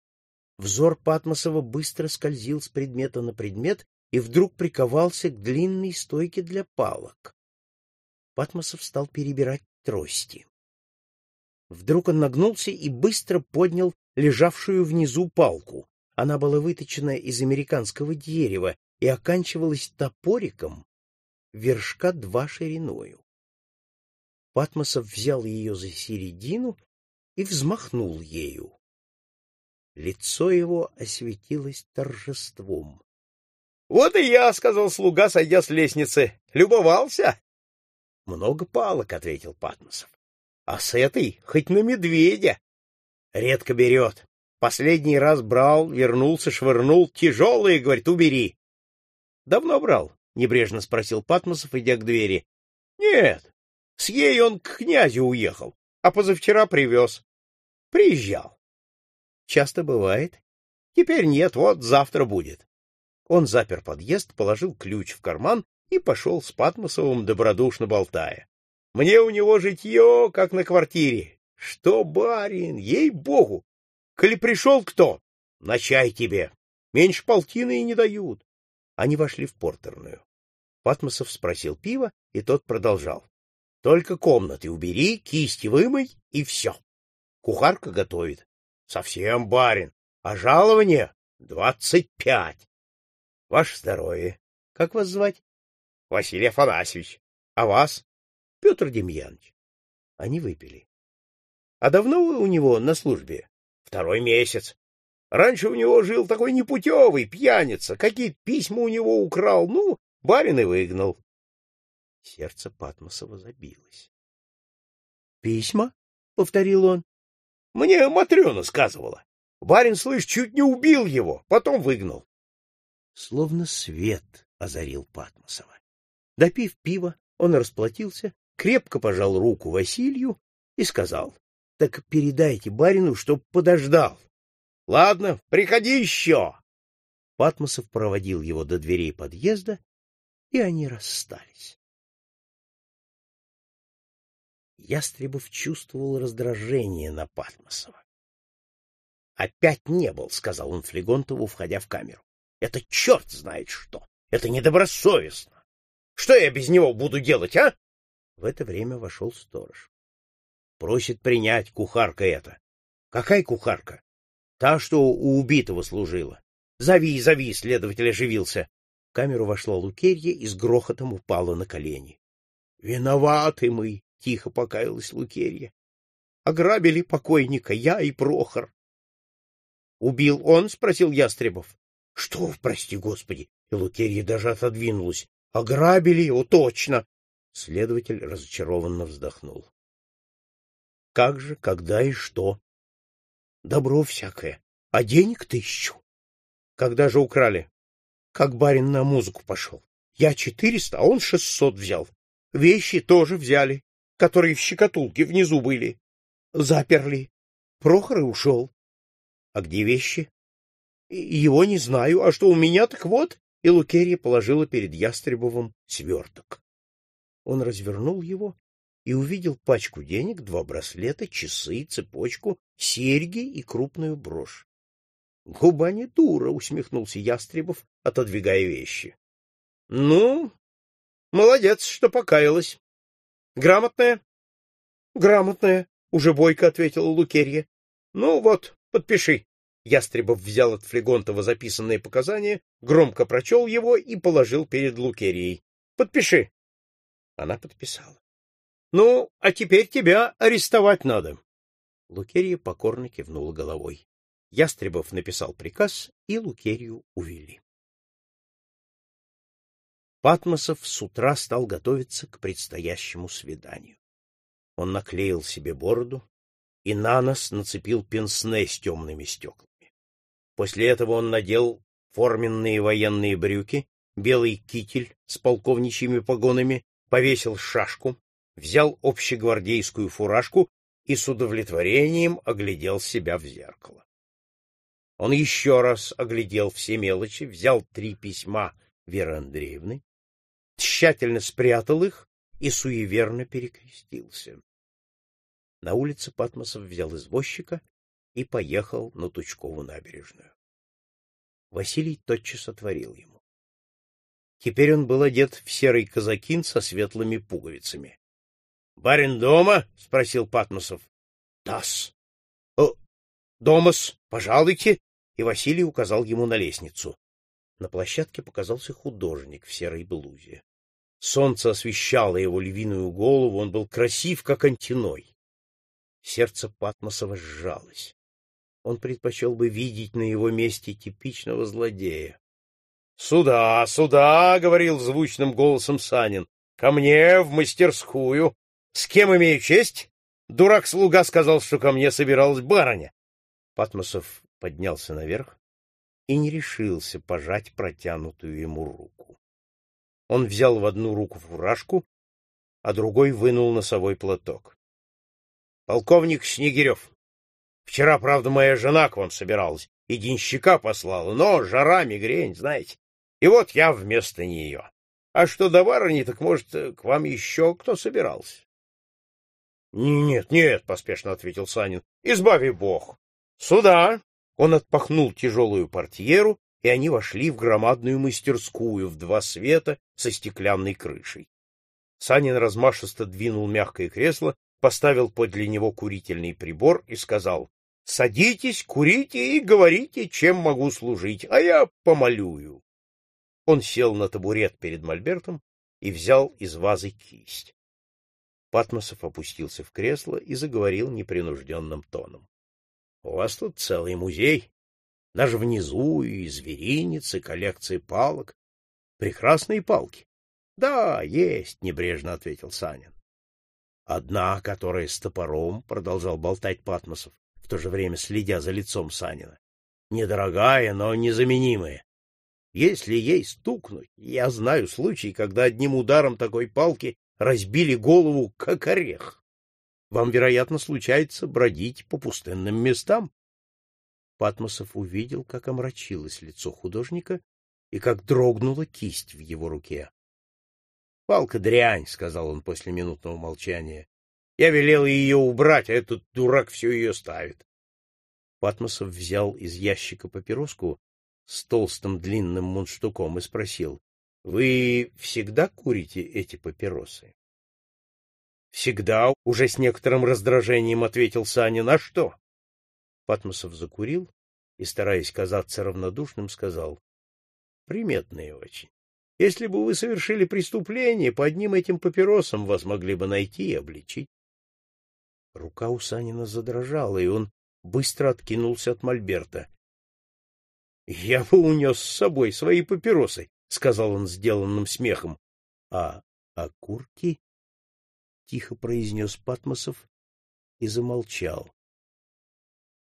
Взор Патмосова быстро скользил с предмета на предмет и вдруг приковался к длинной стойке для палок. Патмосов стал перебирать трости. Вдруг он нагнулся и быстро поднял лежавшую внизу палку. Она была выточена из американского дерева и оканчивалась топориком вершка два шириною. Патмосов взял ее за середину и взмахнул ею. Лицо его осветилось торжеством. — Вот и я, — сказал слуга, сойдя с лестницы. — Любовался? — Много палок, — ответил Патмосов. — А с этой хоть на медведя. Редко берет. Последний раз брал, вернулся, швырнул. Тяжелые, говорит, убери. — Давно брал? — небрежно спросил Патмосов, идя к двери. — Нет, с ей он к князю уехал, а позавчера привез. Приезжал. Часто бывает. Теперь нет, вот завтра будет. Он запер подъезд, положил ключ в карман и пошел с Патмосовым, добродушно болтая. Мне у него житье, как на квартире. Что, барин, ей-богу! Коли пришел кто, на чай тебе. Меньше полтины и не дают. Они вошли в портерную. Патмосов спросил пива, и тот продолжал. Только комнаты убери, кисти вымой, и все. Кухарка готовит. Совсем барин. А жалование — двадцать пять. Ваше здоровье. Как вас звать? Василий Афанасьевич. А вас? Петр Демьянович. Они выпили. А давно вы у него на службе? Второй месяц. Раньше у него жил такой непутевый, пьяница. Какие письма у него украл. Ну, барин и выгнал. Сердце Патмосова забилось. — Письма? — повторил он. — Мне Матрена сказывала. Барин, слышь, чуть не убил его, потом выгнал. Словно свет озарил Патмосова. Допив пива, он расплатился, крепко пожал руку Василию и сказал, — Так передайте барину, чтоб подождал. — Ладно, приходи еще. Патмосов проводил его до дверей подъезда, и они расстались. Ястребов чувствовал раздражение на Патмосова. «Опять не был», — сказал он Флегонтову, входя в камеру. «Это черт знает что! Это недобросовестно! Что я без него буду делать, а?» В это время вошел сторож. «Просит принять кухарка это». «Какая кухарка?» «Та, что у убитого служила». «Зови, зови!» — следователь оживился. В камеру вошла Лукерья и с грохотом упала на колени. «Виноваты мы!» — тихо покаялась Лукерья. — Ограбили покойника, я и Прохор. — Убил он? — спросил Ястребов. — Что, прости господи! И Лукерья даже отодвинулась. — Ограбили его, точно! Следователь разочарованно вздохнул. — Как же, когда и что? — Добро всякое, а денег тысячу. — Когда же украли? — Как барин на музыку пошел. Я четыреста, а он шестьсот взял. Вещи тоже взяли которые в щекотулке внизу были. Заперли. Прохор и ушел. А где вещи? Его не знаю. А что у меня, так вот. И Лукерья положила перед Ястребовым сверток. Он развернул его и увидел пачку денег, два браслета, часы, цепочку, серьги и крупную брошь. — Губа не дура, — усмехнулся Ястребов, отодвигая вещи. — Ну, молодец, что покаялась. Грамотная? Грамотная, уже бойко ответила Лукерья. Ну вот, подпиши. Ястребов взял от Флегонтова записанные показания, громко прочел его и положил перед Лукерьей. Подпиши. Она подписала. Ну, а теперь тебя арестовать надо. Лукерья покорно кивнула головой. Ястребов написал приказ, и Лукерью увели. Патмосов с утра стал готовиться к предстоящему свиданию. Он наклеил себе бороду и на нос нацепил пенсне с темными стеклами. После этого он надел форменные военные брюки, белый китель с полковничьими погонами, повесил шашку, взял общегвардейскую фуражку и с удовлетворением оглядел себя в зеркало. Он еще раз оглядел все мелочи, взял три письма Веры Андреевны, тщательно спрятал их и суеверно перекрестился. На улице Патмосов взял извозчика и поехал на Тучкову набережную. Василий тотчас отворил ему. Теперь он был одет в серый казакин со светлыми пуговицами. — Барин дома? — спросил Патмосов. — Тас. — Домас, пожалуйте. И Василий указал ему на лестницу. На площадке показался художник в серой блузе. Солнце освещало его львиную голову, он был красив, как антиной. Сердце Патмосова сжалось. Он предпочел бы видеть на его месте типичного злодея. — Сюда, сюда, — говорил звучным голосом Санин. — Ко мне, в мастерскую. С кем имею честь? Дурак-слуга сказал, что ко мне собиралась барыня. Патмосов поднялся наверх и не решился пожать протянутую ему руку. Он взял в одну руку фуражку, а другой вынул носовой платок. — Полковник Снегирев, вчера, правда, моя жена к вам собиралась и денщика послала, но жара, мигрень, знаете. И вот я вместо нее. А что до барыни, так, может, к вам еще кто собирался? — Нет, нет, — поспешно ответил Санин, — избави бог. — Сюда! Он отпахнул тяжелую портьеру, и они вошли в громадную мастерскую в два света со стеклянной крышей. Санин размашисто двинул мягкое кресло, поставил подле него курительный прибор и сказал, — Садитесь, курите и говорите, чем могу служить, а я помолюю. Он сел на табурет перед мольбертом и взял из вазы кисть. Патмосов опустился в кресло и заговорил непринужденным тоном. — У вас тут целый музей. Даже внизу и зверинец, и коллекции палок. Прекрасные палки. — Да, есть, — небрежно ответил Санин. — Одна, которая с топором, — продолжал болтать Патмосов, в то же время следя за лицом Санина. — Недорогая, но незаменимая. Если ей стукнуть, я знаю случай, когда одним ударом такой палки разбили голову, как орех. Вам, вероятно, случается бродить по пустынным местам. Патмосов увидел, как омрачилось лицо художника и как дрогнула кисть в его руке. — Палка дрянь, — сказал он после минутного молчания. — Я велел ее убрать, а этот дурак все ее ставит. Патмосов взял из ящика папироску с толстым длинным мундштуком и спросил, — Вы всегда курите эти папиросы? — Всегда, — уже с некоторым раздражением ответил Саня. — На что? Патмосов закурил и, стараясь казаться равнодушным, сказал, — Приметные очень. Если бы вы совершили преступление, по одним этим папиросам вас могли бы найти и обличить. Рука у Санина задрожала, и он быстро откинулся от мольберта. — Я бы унес с собой свои папиросы, — сказал он сделанным смехом. — А окурки? — тихо произнес Патмосов и замолчал.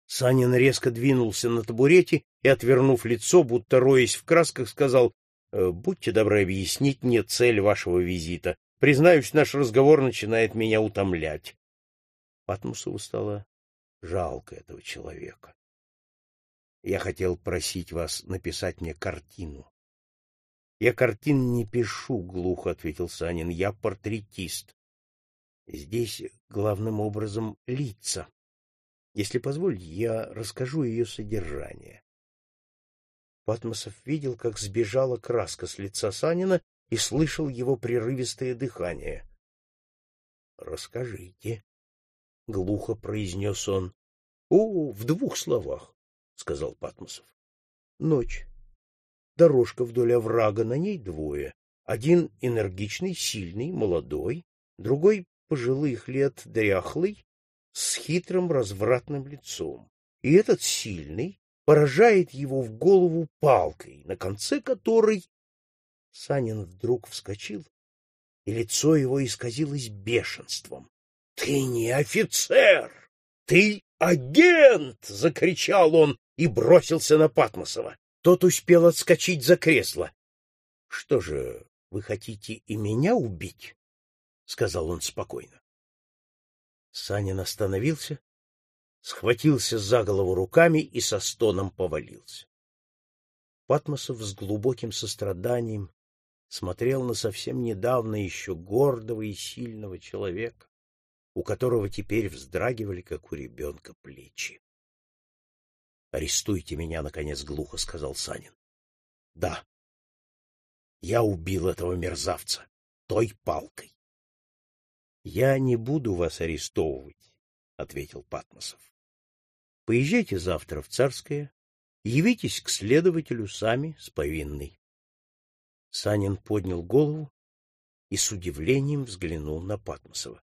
Санин резко двинулся на табурете и, отвернув лицо, будто роясь в красках, сказал, «Э, — Будьте добры объяснить мне цель вашего визита. Признаюсь, наш разговор начинает меня утомлять. Патмусову стало жалко этого человека. Я хотел просить вас написать мне картину. — Я картин не пишу, — глухо ответил Санин. — Я портретист. Здесь главным образом лица. Если позволите, я расскажу ее содержание. Патмосов видел, как сбежала краска с лица Санина и слышал его прерывистое дыхание. — Расскажите, — глухо произнес он. — О, в двух словах. — сказал Патмосов. Ночь. Дорожка вдоль оврага, на ней двое. Один энергичный, сильный, молодой, другой пожилых лет, дряхлый, с хитрым развратным лицом. И этот сильный поражает его в голову палкой, на конце которой Санин вдруг вскочил, и лицо его исказилось бешенством. — Ты не офицер! Ты агент! — закричал он и бросился на Патмосова. Тот успел отскочить за кресло. — Что же, вы хотите и меня убить? — сказал он спокойно. Санин остановился, схватился за голову руками и со стоном повалился. Патмосов с глубоким состраданием смотрел на совсем недавно еще гордого и сильного человека, у которого теперь вздрагивали, как у ребенка, плечи. Арестуйте меня, наконец, глухо сказал Санин. Да. Я убил этого мерзавца той палкой. Я не буду вас арестовывать, ответил Патмосов. Поезжайте завтра в Царское Явитесь к следователю сами с повинной. Санин поднял голову и с удивлением взглянул на Патмосова.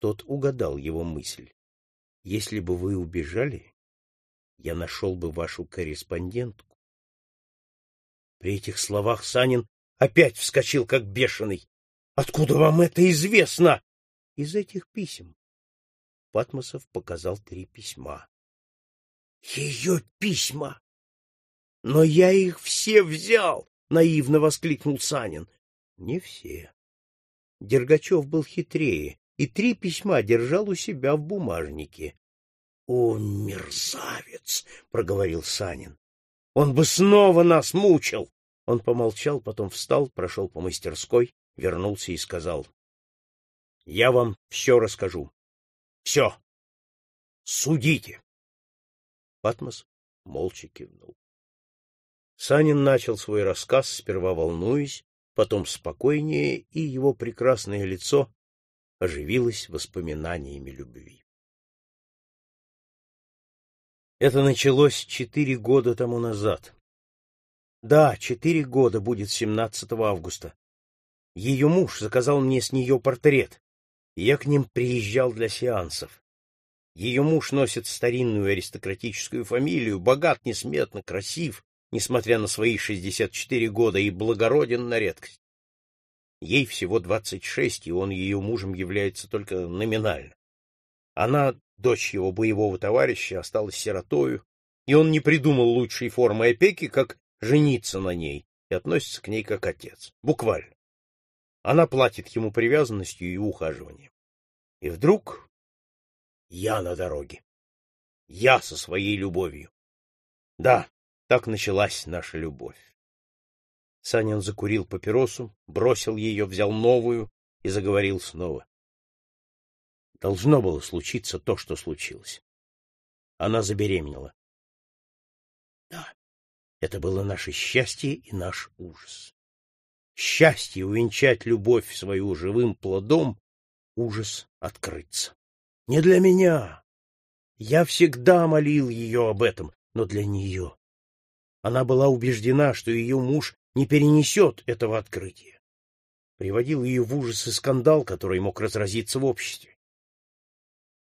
Тот угадал его мысль. Если бы вы убежали, я нашел бы вашу корреспондентку. При этих словах Санин опять вскочил, как бешеный. — Откуда вам это известно? — Из этих писем. Патмосов показал три письма. — Ее письма! Но я их все взял! — наивно воскликнул Санин. — Не все. Дергачев был хитрее и три письма держал у себя в бумажнике. — О, мерзавец! — проговорил Санин. — Он бы снова нас мучил! Он помолчал, потом встал, прошел по мастерской, вернулся и сказал. — Я вам все расскажу. Все. Судите. Патмос молча кивнул. Санин начал свой рассказ, сперва волнуясь, потом спокойнее, и его прекрасное лицо оживилось воспоминаниями любви. Это началось четыре года тому назад. Да, четыре года будет 17 августа. Ее муж заказал мне с нее портрет, и я к ним приезжал для сеансов. Ее муж носит старинную аристократическую фамилию, богат несметно, красив, несмотря на свои 64 года, и благороден на редкость. Ей всего 26, и он ее мужем является только номинально. Она, дочь его боевого товарища, осталась сиротою, и он не придумал лучшей формы опеки, как жениться на ней и относится к ней как отец. Буквально. Она платит ему привязанностью и ухаживанием. И вдруг я на дороге. Я со своей любовью. Да, так началась наша любовь. Санин закурил папиросу, бросил ее, взял новую и заговорил снова. Должно было случиться то, что случилось. Она забеременела. Да, это было наше счастье и наш ужас. Счастье увенчать любовь свою живым плодом, ужас открыться. Не для меня. Я всегда молил ее об этом, но для нее. Она была убеждена, что ее муж не перенесет этого открытия. Приводил ее в ужас и скандал, который мог разразиться в обществе.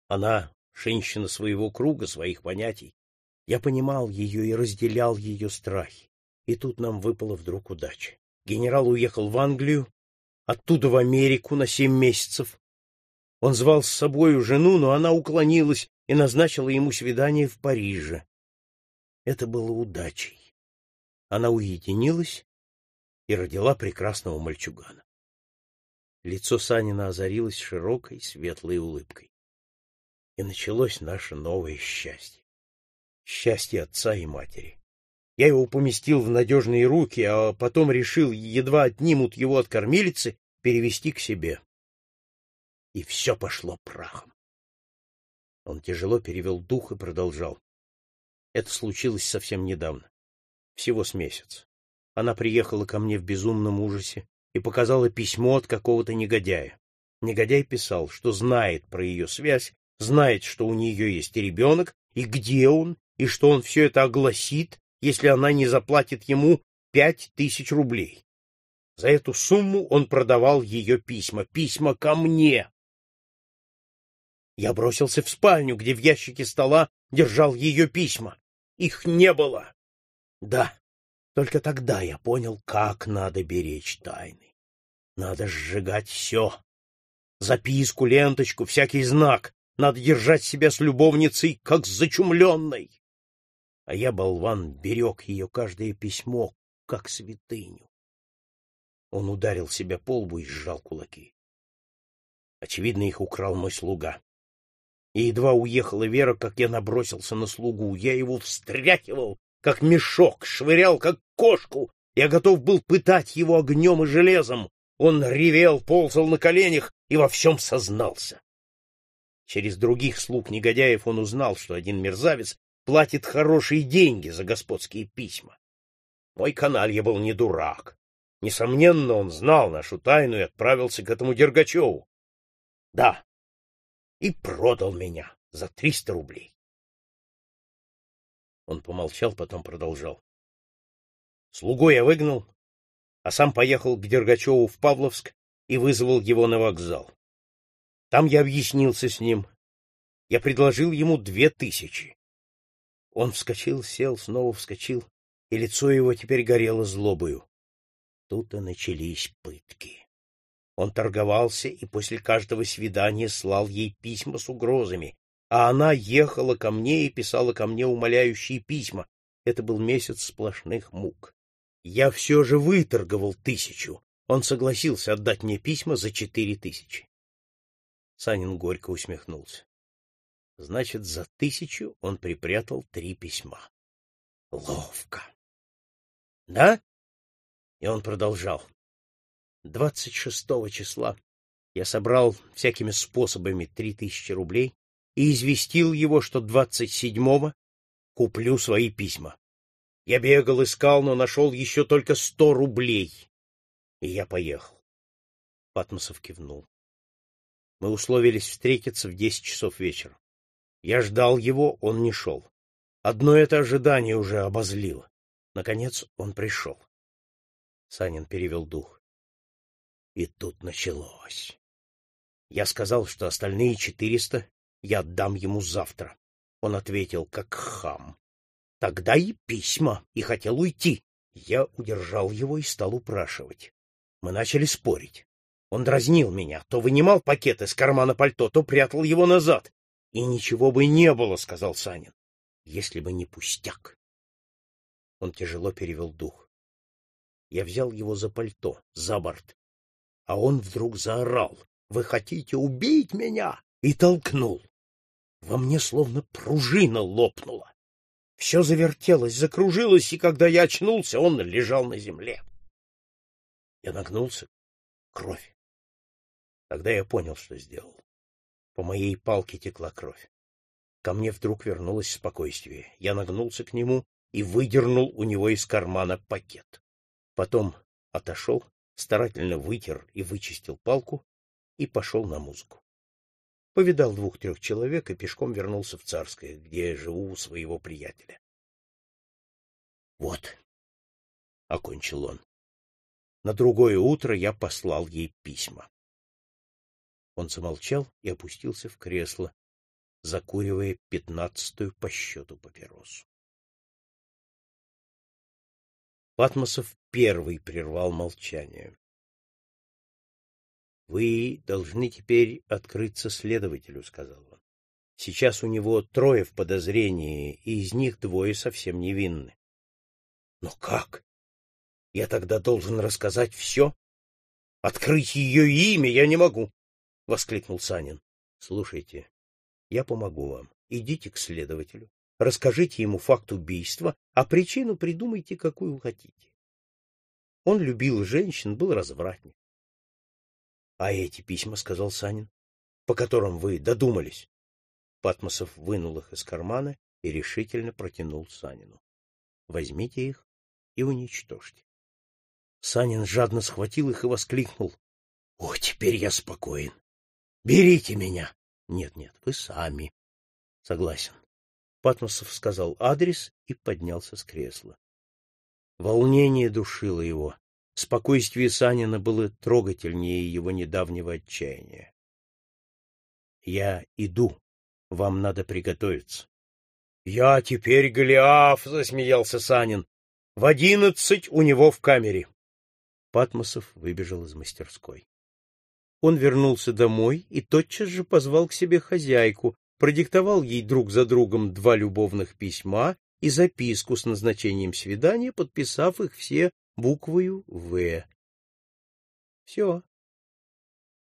Она — женщина своего круга, своих понятий. Я понимал ее и разделял ее страхи. И тут нам выпала вдруг удача. Генерал уехал в Англию, оттуда в Америку на семь месяцев. Он звал с собою жену, но она уклонилась и назначила ему свидание в Париже. Это было удачей. Она уединилась и родила прекрасного мальчугана. Лицо Санина озарилось широкой светлой улыбкой. И началось наше новое счастье. Счастье отца и матери. Я его поместил в надежные руки, а потом решил, едва отнимут его от кормилицы, перевести к себе. И все пошло прахом. Он тяжело перевел дух и продолжал. Это случилось совсем недавно, всего с месяц. Она приехала ко мне в безумном ужасе и показала письмо от какого-то негодяя. Негодяй писал, что знает про ее связь, знает, что у нее есть ребенок, и где он, и что он все это огласит, если она не заплатит ему пять тысяч рублей. За эту сумму он продавал ее письма, письма ко мне. Я бросился в спальню, где в ящике стола держал ее письма. Их не было. Да, только тогда я понял, как надо беречь тайны. Надо сжигать все. Записку, ленточку, всякий знак. Надо держать себя с любовницей, как с зачумленной а я, болван, берег ее каждое письмо, как святыню. Он ударил себя по лбу и сжал кулаки. Очевидно, их украл мой слуга. И едва уехала Вера, как я набросился на слугу. Я его встряхивал, как мешок, швырял, как кошку. Я готов был пытать его огнем и железом. Он ревел, ползал на коленях и во всем сознался. Через других слуг негодяев он узнал, что один мерзавец платит хорошие деньги за господские письма. Мой каналья был не дурак. Несомненно, он знал нашу тайну и отправился к этому Дергачеву. Да, и продал меня за триста рублей. Он помолчал, потом продолжал. Слугу я выгнал, а сам поехал к Дергачеву в Павловск и вызвал его на вокзал. Там я объяснился с ним. Я предложил ему две тысячи. Он вскочил, сел, снова вскочил, и лицо его теперь горело злобою. Тут и начались пытки. Он торговался и после каждого свидания слал ей письма с угрозами, а она ехала ко мне и писала ко мне умоляющие письма. Это был месяц сплошных мук. Я все же выторговал тысячу. Он согласился отдать мне письма за четыре тысячи. Санин горько усмехнулся. Значит, за тысячу он припрятал три письма. Ловко. Да? И он продолжал. Двадцать шестого числа я собрал всякими способами три тысячи рублей и известил его, что двадцать седьмого куплю свои письма. Я бегал, искал, но нашел еще только сто рублей. И я поехал. Патмосов кивнул. Мы условились встретиться в десять часов вечера. Я ждал его, он не шел. Одно это ожидание уже обозлило. Наконец он пришел. Санин перевел дух. И тут началось. Я сказал, что остальные четыреста я отдам ему завтра. Он ответил, как хам. Тогда и письма, и хотел уйти. Я удержал его и стал упрашивать. Мы начали спорить. Он дразнил меня, то вынимал пакет из кармана пальто, то прятал его назад. И ничего бы не было, — сказал Санин, — если бы не пустяк. Он тяжело перевел дух. Я взял его за пальто, за борт, а он вдруг заорал. — Вы хотите убить меня? И толкнул. Во мне словно пружина лопнула. Все завертелось, закружилось, и когда я очнулся, он лежал на земле. Я нагнулся. Кровь. Тогда я понял, что сделал. По моей палке текла кровь. Ко мне вдруг вернулось спокойствие. Я нагнулся к нему и выдернул у него из кармана пакет. Потом отошел, старательно вытер и вычистил палку и пошел на музыку. Повидал двух-трех человек и пешком вернулся в Царское, где я живу у своего приятеля. — Вот, — окончил он. На другое утро я послал ей письма. Он замолчал и опустился в кресло, закуривая пятнадцатую по счету папиросу. Патмосов первый прервал молчание. — Вы должны теперь открыться следователю, — сказал он. — Сейчас у него трое в подозрении, и из них двое совсем невинны. — Но как? Я тогда должен рассказать все? Открыть ее имя я не могу воскликнул Санин. Слушайте, я помогу вам. Идите к следователю, расскажите ему факт убийства, а причину придумайте, какую хотите. Он любил женщин, был развратник. — А эти письма, — сказал Санин, — по которым вы додумались. Патмосов вынул их из кармана и решительно протянул Санину. — Возьмите их и уничтожьте. Санин жадно схватил их и воскликнул. — О, теперь я спокоен. Берите меня. Нет, нет, вы сами. Согласен. Патмосов сказал адрес и поднялся с кресла. Волнение душило его. Спокойствие Санина было трогательнее его недавнего отчаяния. Я иду. Вам надо приготовиться. Я теперь Голиаф, засмеялся Санин. В одиннадцать у него в камере. Патмосов выбежал из мастерской. Он вернулся домой и тотчас же позвал к себе хозяйку, продиктовал ей друг за другом два любовных письма и записку с назначением свидания, подписав их все буквою «В». Все.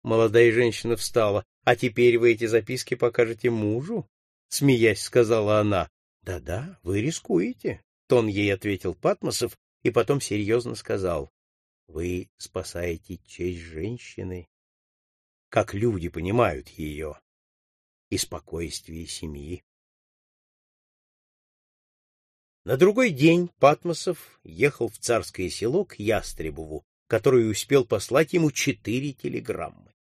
Молодая женщина встала. — А теперь вы эти записки покажете мужу? — смеясь сказала она. «Да — Да-да, вы рискуете, — тон ей ответил Патмосов и потом серьезно сказал. — Вы спасаете честь женщины как люди понимают ее, и спокойствие семьи. На другой день Патмосов ехал в царское село к Ястребову, который успел послать ему четыре телеграммы.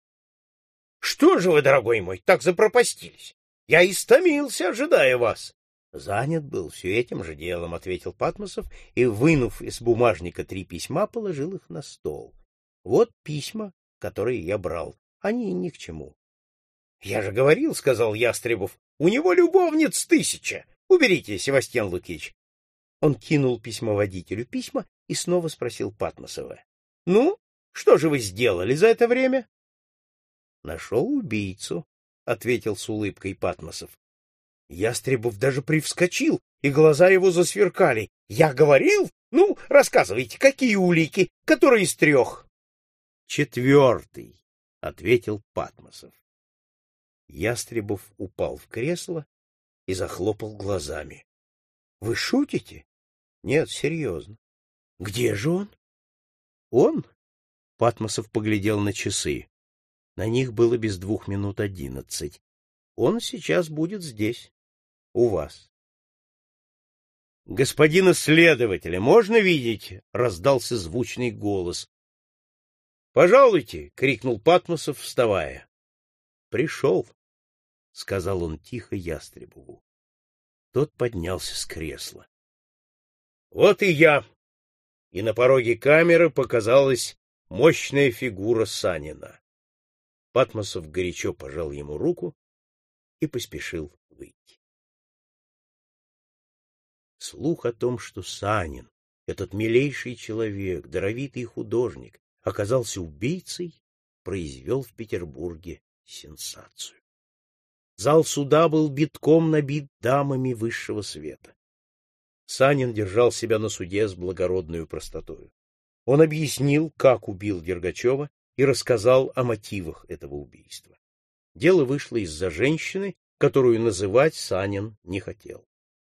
— Что же вы, дорогой мой, так запропастились? Я истомился, ожидая вас. — Занят был все этим же делом, — ответил Патмосов и, вынув из бумажника три письма, положил их на стол. — Вот письма, которые я брал. Они ни к чему. — Я же говорил, — сказал Ястребов, — у него любовниц тысяча. Уберите, Севастьян Лукич. Он кинул письмоводителю письма и снова спросил Патмосова. — Ну, что же вы сделали за это время? — Нашел убийцу, — ответил с улыбкой Патмосов. Ястребов даже привскочил, и глаза его засверкали. — Я говорил? Ну, рассказывайте, какие улики? Которые из трех? — Четвертый, — ответил Патмосов. Ястребов упал в кресло и захлопал глазами. — Вы шутите? — Нет, серьезно. — Где же он? — Он? — Патмосов поглядел на часы. На них было без двух минут одиннадцать. Он сейчас будет здесь у вас. — Господина следователя можно видеть? — раздался звучный голос. — Пожалуйте! — крикнул Патмосов, вставая. — Пришел, — сказал он тихо Ястребову. Тот поднялся с кресла. — Вот и я! И на пороге камеры показалась мощная фигура Санина. Патмосов горячо пожал ему руку и поспешил выйти. Слух о том, что Санин, этот милейший человек, даровитый художник, оказался убийцей, произвел в Петербурге сенсацию. Зал суда был битком набит дамами высшего света. Санин держал себя на суде с благородной простотою. Он объяснил, как убил Дергачева, и рассказал о мотивах этого убийства. Дело вышло из-за женщины, которую называть Санин не хотел.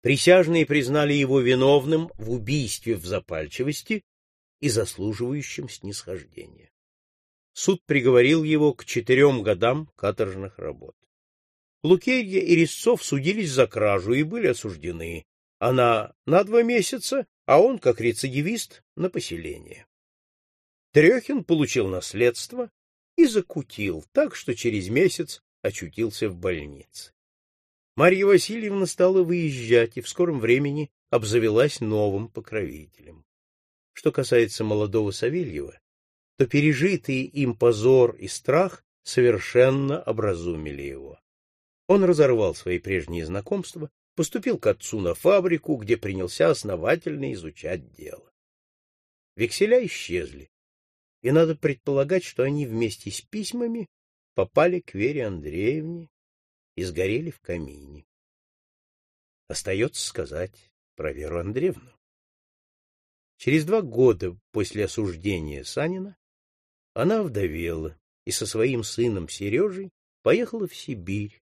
Присяжные признали его виновным в убийстве в запальчивости и заслуживающим снисхождения. Суд приговорил его к четырем годам каторжных работ. Лукерья и Резцов судились за кражу и были осуждены. Она на два месяца, а он, как рецидивист, на поселение. Трехин получил наследство и закутил так, что через месяц очутился в больнице. Марья Васильевна стала выезжать и в скором времени обзавелась новым покровителем. Что касается молодого Савельева, то пережитые им позор и страх совершенно образумили его. Он разорвал свои прежние знакомства, поступил к отцу на фабрику, где принялся основательно изучать дело. Векселя исчезли, и надо предполагать, что они вместе с письмами попали к Вере Андреевне и сгорели в камине. Остается сказать про Веру Андреевну. Через два года после осуждения Санина она вдовела и со своим сыном Сережей поехала в Сибирь,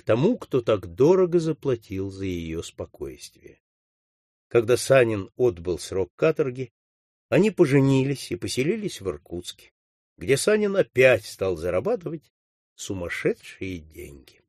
к тому, кто так дорого заплатил за ее спокойствие. Когда Санин отбыл срок каторги, они поженились и поселились в Иркутске, где Санин опять стал зарабатывать сумасшедшие деньги.